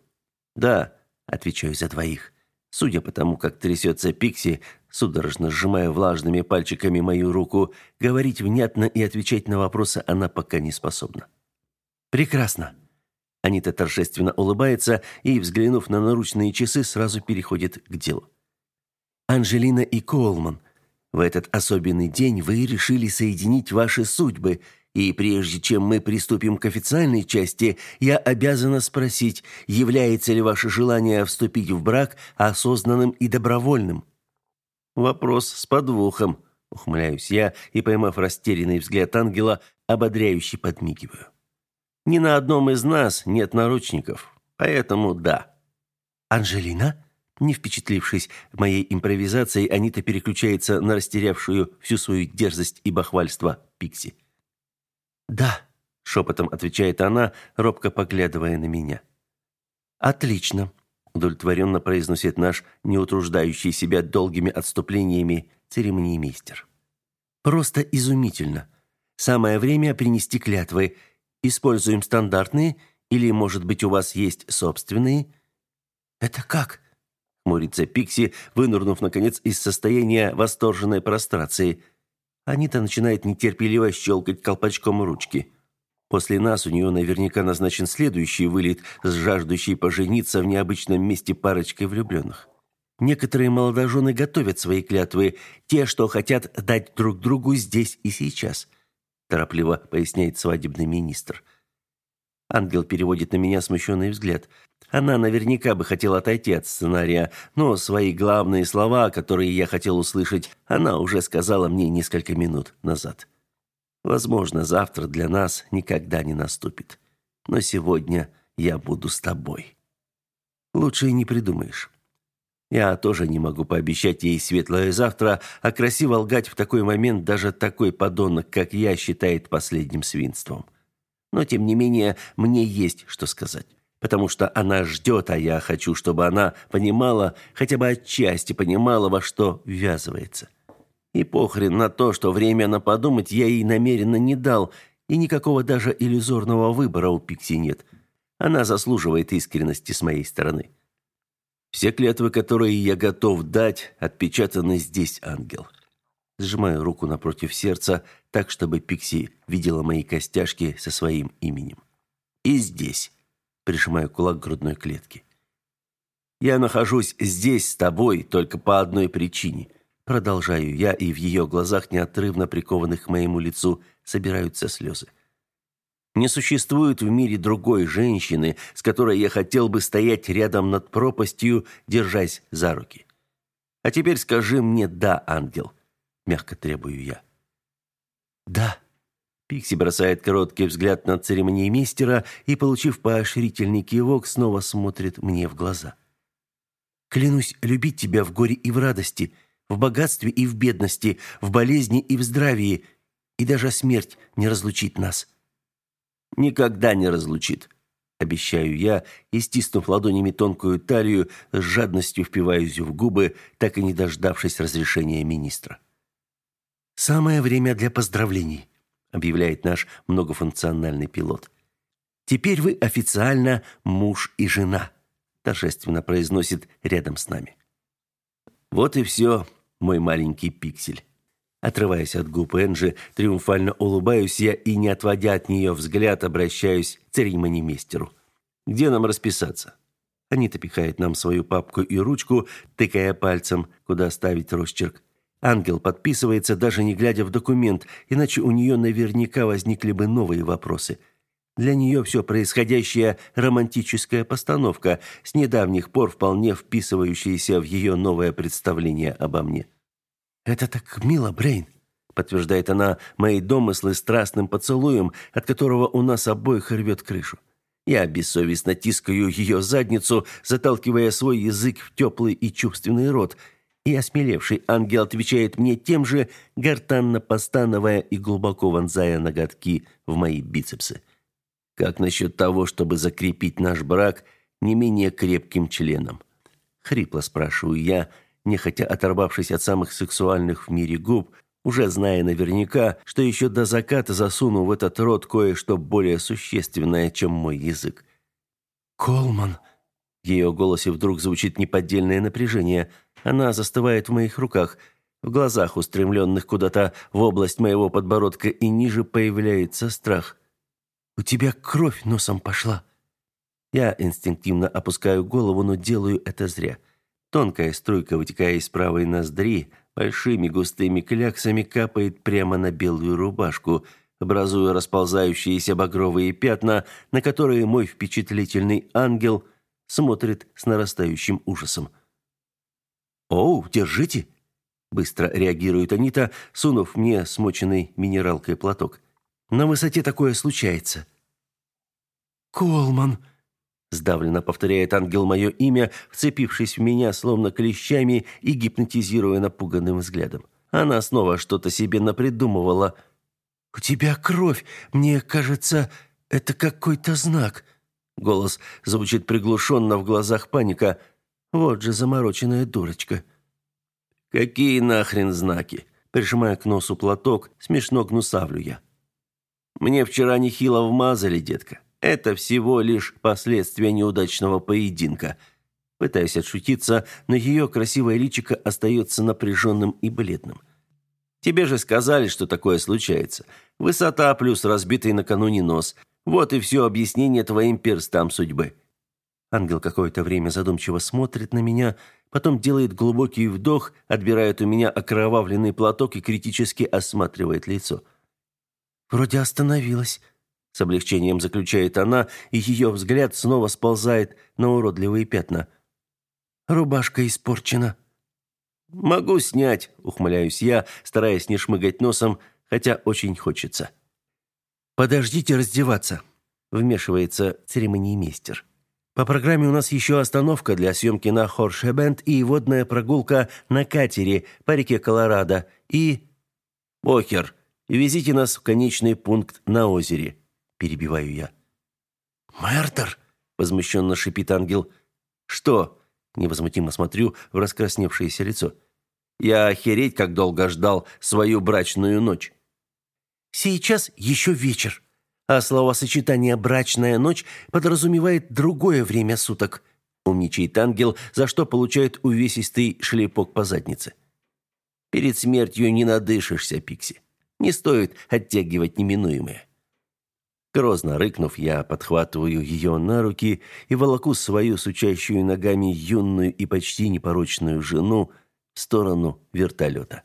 Да, отвечаю за двоих. Судя по тому, как трясется Пикси, судорожно сжимая влажными пальчиками мою руку, говорить внятно и отвечать на вопросы она пока не способна. Прекрасно. Анита торжественно улыбается и, взглянув на наручные часы, сразу переходит к делу. Анжелина и Колман, в этот особенный день вы решили соединить ваши судьбы – и прежде чем мы приступим к официальной части, я обязана спросить, является ли ваше желание вступить в брак осознанным и добровольным? Вопрос с подвохом, ухмыляюсь я и, поймав растерянный взгляд ангела, ободряюще подмигиваю. Ни на одном из нас нет наручников, поэтому да. Анжелина? Не впечатлившись моей импровизацией, Анита переключается на растерявшую всю свою дерзость и бахвальство Пикси. «Да», — шепотом отвечает она, робко поглядывая на меня. «Отлично», — удовлетворенно произносит наш, не утруждающий себя долгими отступлениями, церемониймейстер. «Просто изумительно. Самое время принести клятвы. Используем стандартные или, может быть, у вас есть собственные?» «Это как?» — хмурится Пикси, вынырнув, наконец, из состояния восторженной прострации — Анита начинает нетерпеливо щелкать колпачком ручки. После нас у нее наверняка назначен следующий вылет с жаждущей пожениться в необычном месте парочкой влюбленных. Некоторые молодожены готовят свои клятвы, те, что хотят дать друг другу здесь и сейчас, торопливо поясняет свадебный министр. Ангел переводит на меня смущенный взгляд – она наверняка бы хотела отойти от сценария, но свои главные слова, которые я хотел услышать, она уже сказала мне несколько минут назад. Возможно, завтра для нас никогда не наступит. Но сегодня я буду с тобой. Лучше и не придумаешь. Я тоже не могу пообещать ей светлое завтра, а красиво лгать в такой момент даже такой подонок, как я, считает последним свинством. Но, тем не менее, мне есть что сказать потому что она ждет, а я хочу, чтобы она понимала, хотя бы отчасти понимала, во что ввязывается. И похрен на то, что время на подумать я ей намеренно не дал, и никакого даже иллюзорного выбора у Пикси нет. Она заслуживает искренности с моей стороны. Все клятвы, которые я готов дать, отпечатаны здесь, ангел. Сжимаю руку напротив сердца, так, чтобы Пикси видела мои костяшки со своим именем. И здесь прижимаю кулак к грудной клетке. Я нахожусь здесь с тобой только по одной причине. Продолжаю я, и в ее глазах, неотрывно прикованных к моему лицу, собираются слезы. Не существует в мире другой женщины, с которой я хотел бы стоять рядом над пропастью, держась за руки. А теперь скажи мне «да, ангел», — мягко требую я. «Да», Пикси бросает короткий взгляд на церемониймейстера и, получив поощрительный кивок, снова смотрит мне в глаза. «Клянусь любить тебя в горе и в радости, в богатстве и в бедности, в болезни и в здравии, и даже смерть не разлучит нас». «Никогда не разлучит», — обещаю я, и, стиснув ладонями тонкую талию, с жадностью впиваюсь в губы, так и не дождавшись разрешения министра. «Самое время для поздравлений» объявляет наш многофункциональный пилот. Теперь вы официально муж и жена, торжественно произносит рядом с нами. Вот и все, мой маленький пиксель. Отрываясь от губ Энджи, триумфально улыбаюсь я и, не отводя от нее взгляд, обращаюсь к церемонимейстеру. «Где нам расписаться?» Анита пихает нам свою папку и ручку, тыкая пальцем, куда ставить росчерк. Ангел подписывается, даже не глядя в документ, иначе у нее наверняка возникли бы новые вопросы. Для нее все происходящее – романтическая постановка, с недавних пор вполне вписывающаяся в ее новое представление обо мне. «Это так мило, Брейн», – подтверждает она мои домыслы страстным поцелуем, от которого у нас обоих рвет крышу. Я бессовестно тискаю ее задницу, заталкивая свой язык в теплый и чувственный рот – и осмелевший ангел отвечает мне тем же, гортанно постановая и глубоко вонзая ноготки в мои бицепсы. Как насчет того, чтобы закрепить наш брак не менее крепким членом? Хрипло спрашиваю я, нехотя оторвавшись от самых сексуальных в мире губ, уже зная наверняка, что еще до заката засуну в этот рот кое-что более существенное, чем мой язык. «Колман!» В ее голосе вдруг звучит неподдельное напряжение. Она застывает в моих руках. В глазах, устремленных куда-то в область моего подбородка и ниже, появляется страх. «У тебя кровь носом пошла!» Я инстинктивно опускаю голову, но делаю это зря. Тонкая струйка, вытекая из правой ноздри, большими густыми кляксами капает прямо на белую рубашку, образуя расползающиеся багровые пятна, на которые мой впечатлительный ангел смотрит с нарастающим ужасом. «Оу, держите!» Быстро реагирует Анита, сунув мне смоченный минералкой платок. «На высоте такое случается». «Колман!» Сдавленно повторяет ангел мое имя, вцепившись в меня словно клещами и гипнотизируя напуганным взглядом. Она снова что-то себе напридумывала. «У тебя кровь. Мне кажется, это какой-то знак». Голос звучит приглушенно, в глазах паника. Вот же замороченная дурочка. «Какие нахрен знаки?» Прижимая к носу платок, смешно гнусавлю я. «Мне вчера нехило вмазали, детка. Это всего лишь последствия неудачного поединка. Пытаюсь отшутиться, но ее красивое личико остается напряженным и бледным. Тебе же сказали, что такое случается. Высота плюс разбитый накануне нос. Вот и все объяснение твоим перстам судьбы. Ангел какое-то время задумчиво смотрит на меня, потом делает глубокий вдох, отбирает у меня окровавленный платок и критически осматривает лицо. Вроде остановилась. С облегчением заключает она, и ее взгляд снова сползает на уродливые пятна. Рубашка испорчена. Могу снять, ухмыляюсь я, стараясь не шмыгать носом, хотя очень хочется. Подождите раздеваться, вмешивается церемониймейстер. По программе у нас еще остановка для съемки на Хоршебенд и водная прогулка на катере по реке Колорадо и... Везите нас в конечный пункт на озере перебиваю я. «Мэртер!» — возмущенно шипит ангел. «Что?» — невозмутимо смотрю в раскрасневшееся лицо. «Я охереть, как долго ждал свою брачную ночь». «Сейчас еще вечер, а словосочетание «брачная ночь» подразумевает другое время суток», — умничает ангел, за что получает увесистый шлепок по заднице. «Перед смертью не надышишься, Пикси. Не стоит оттягивать неминуемое». Грозно рыкнув, я подхватываю ее на руки и волоку свою сучащую ногами юную и почти непорочную жену в сторону вертолета.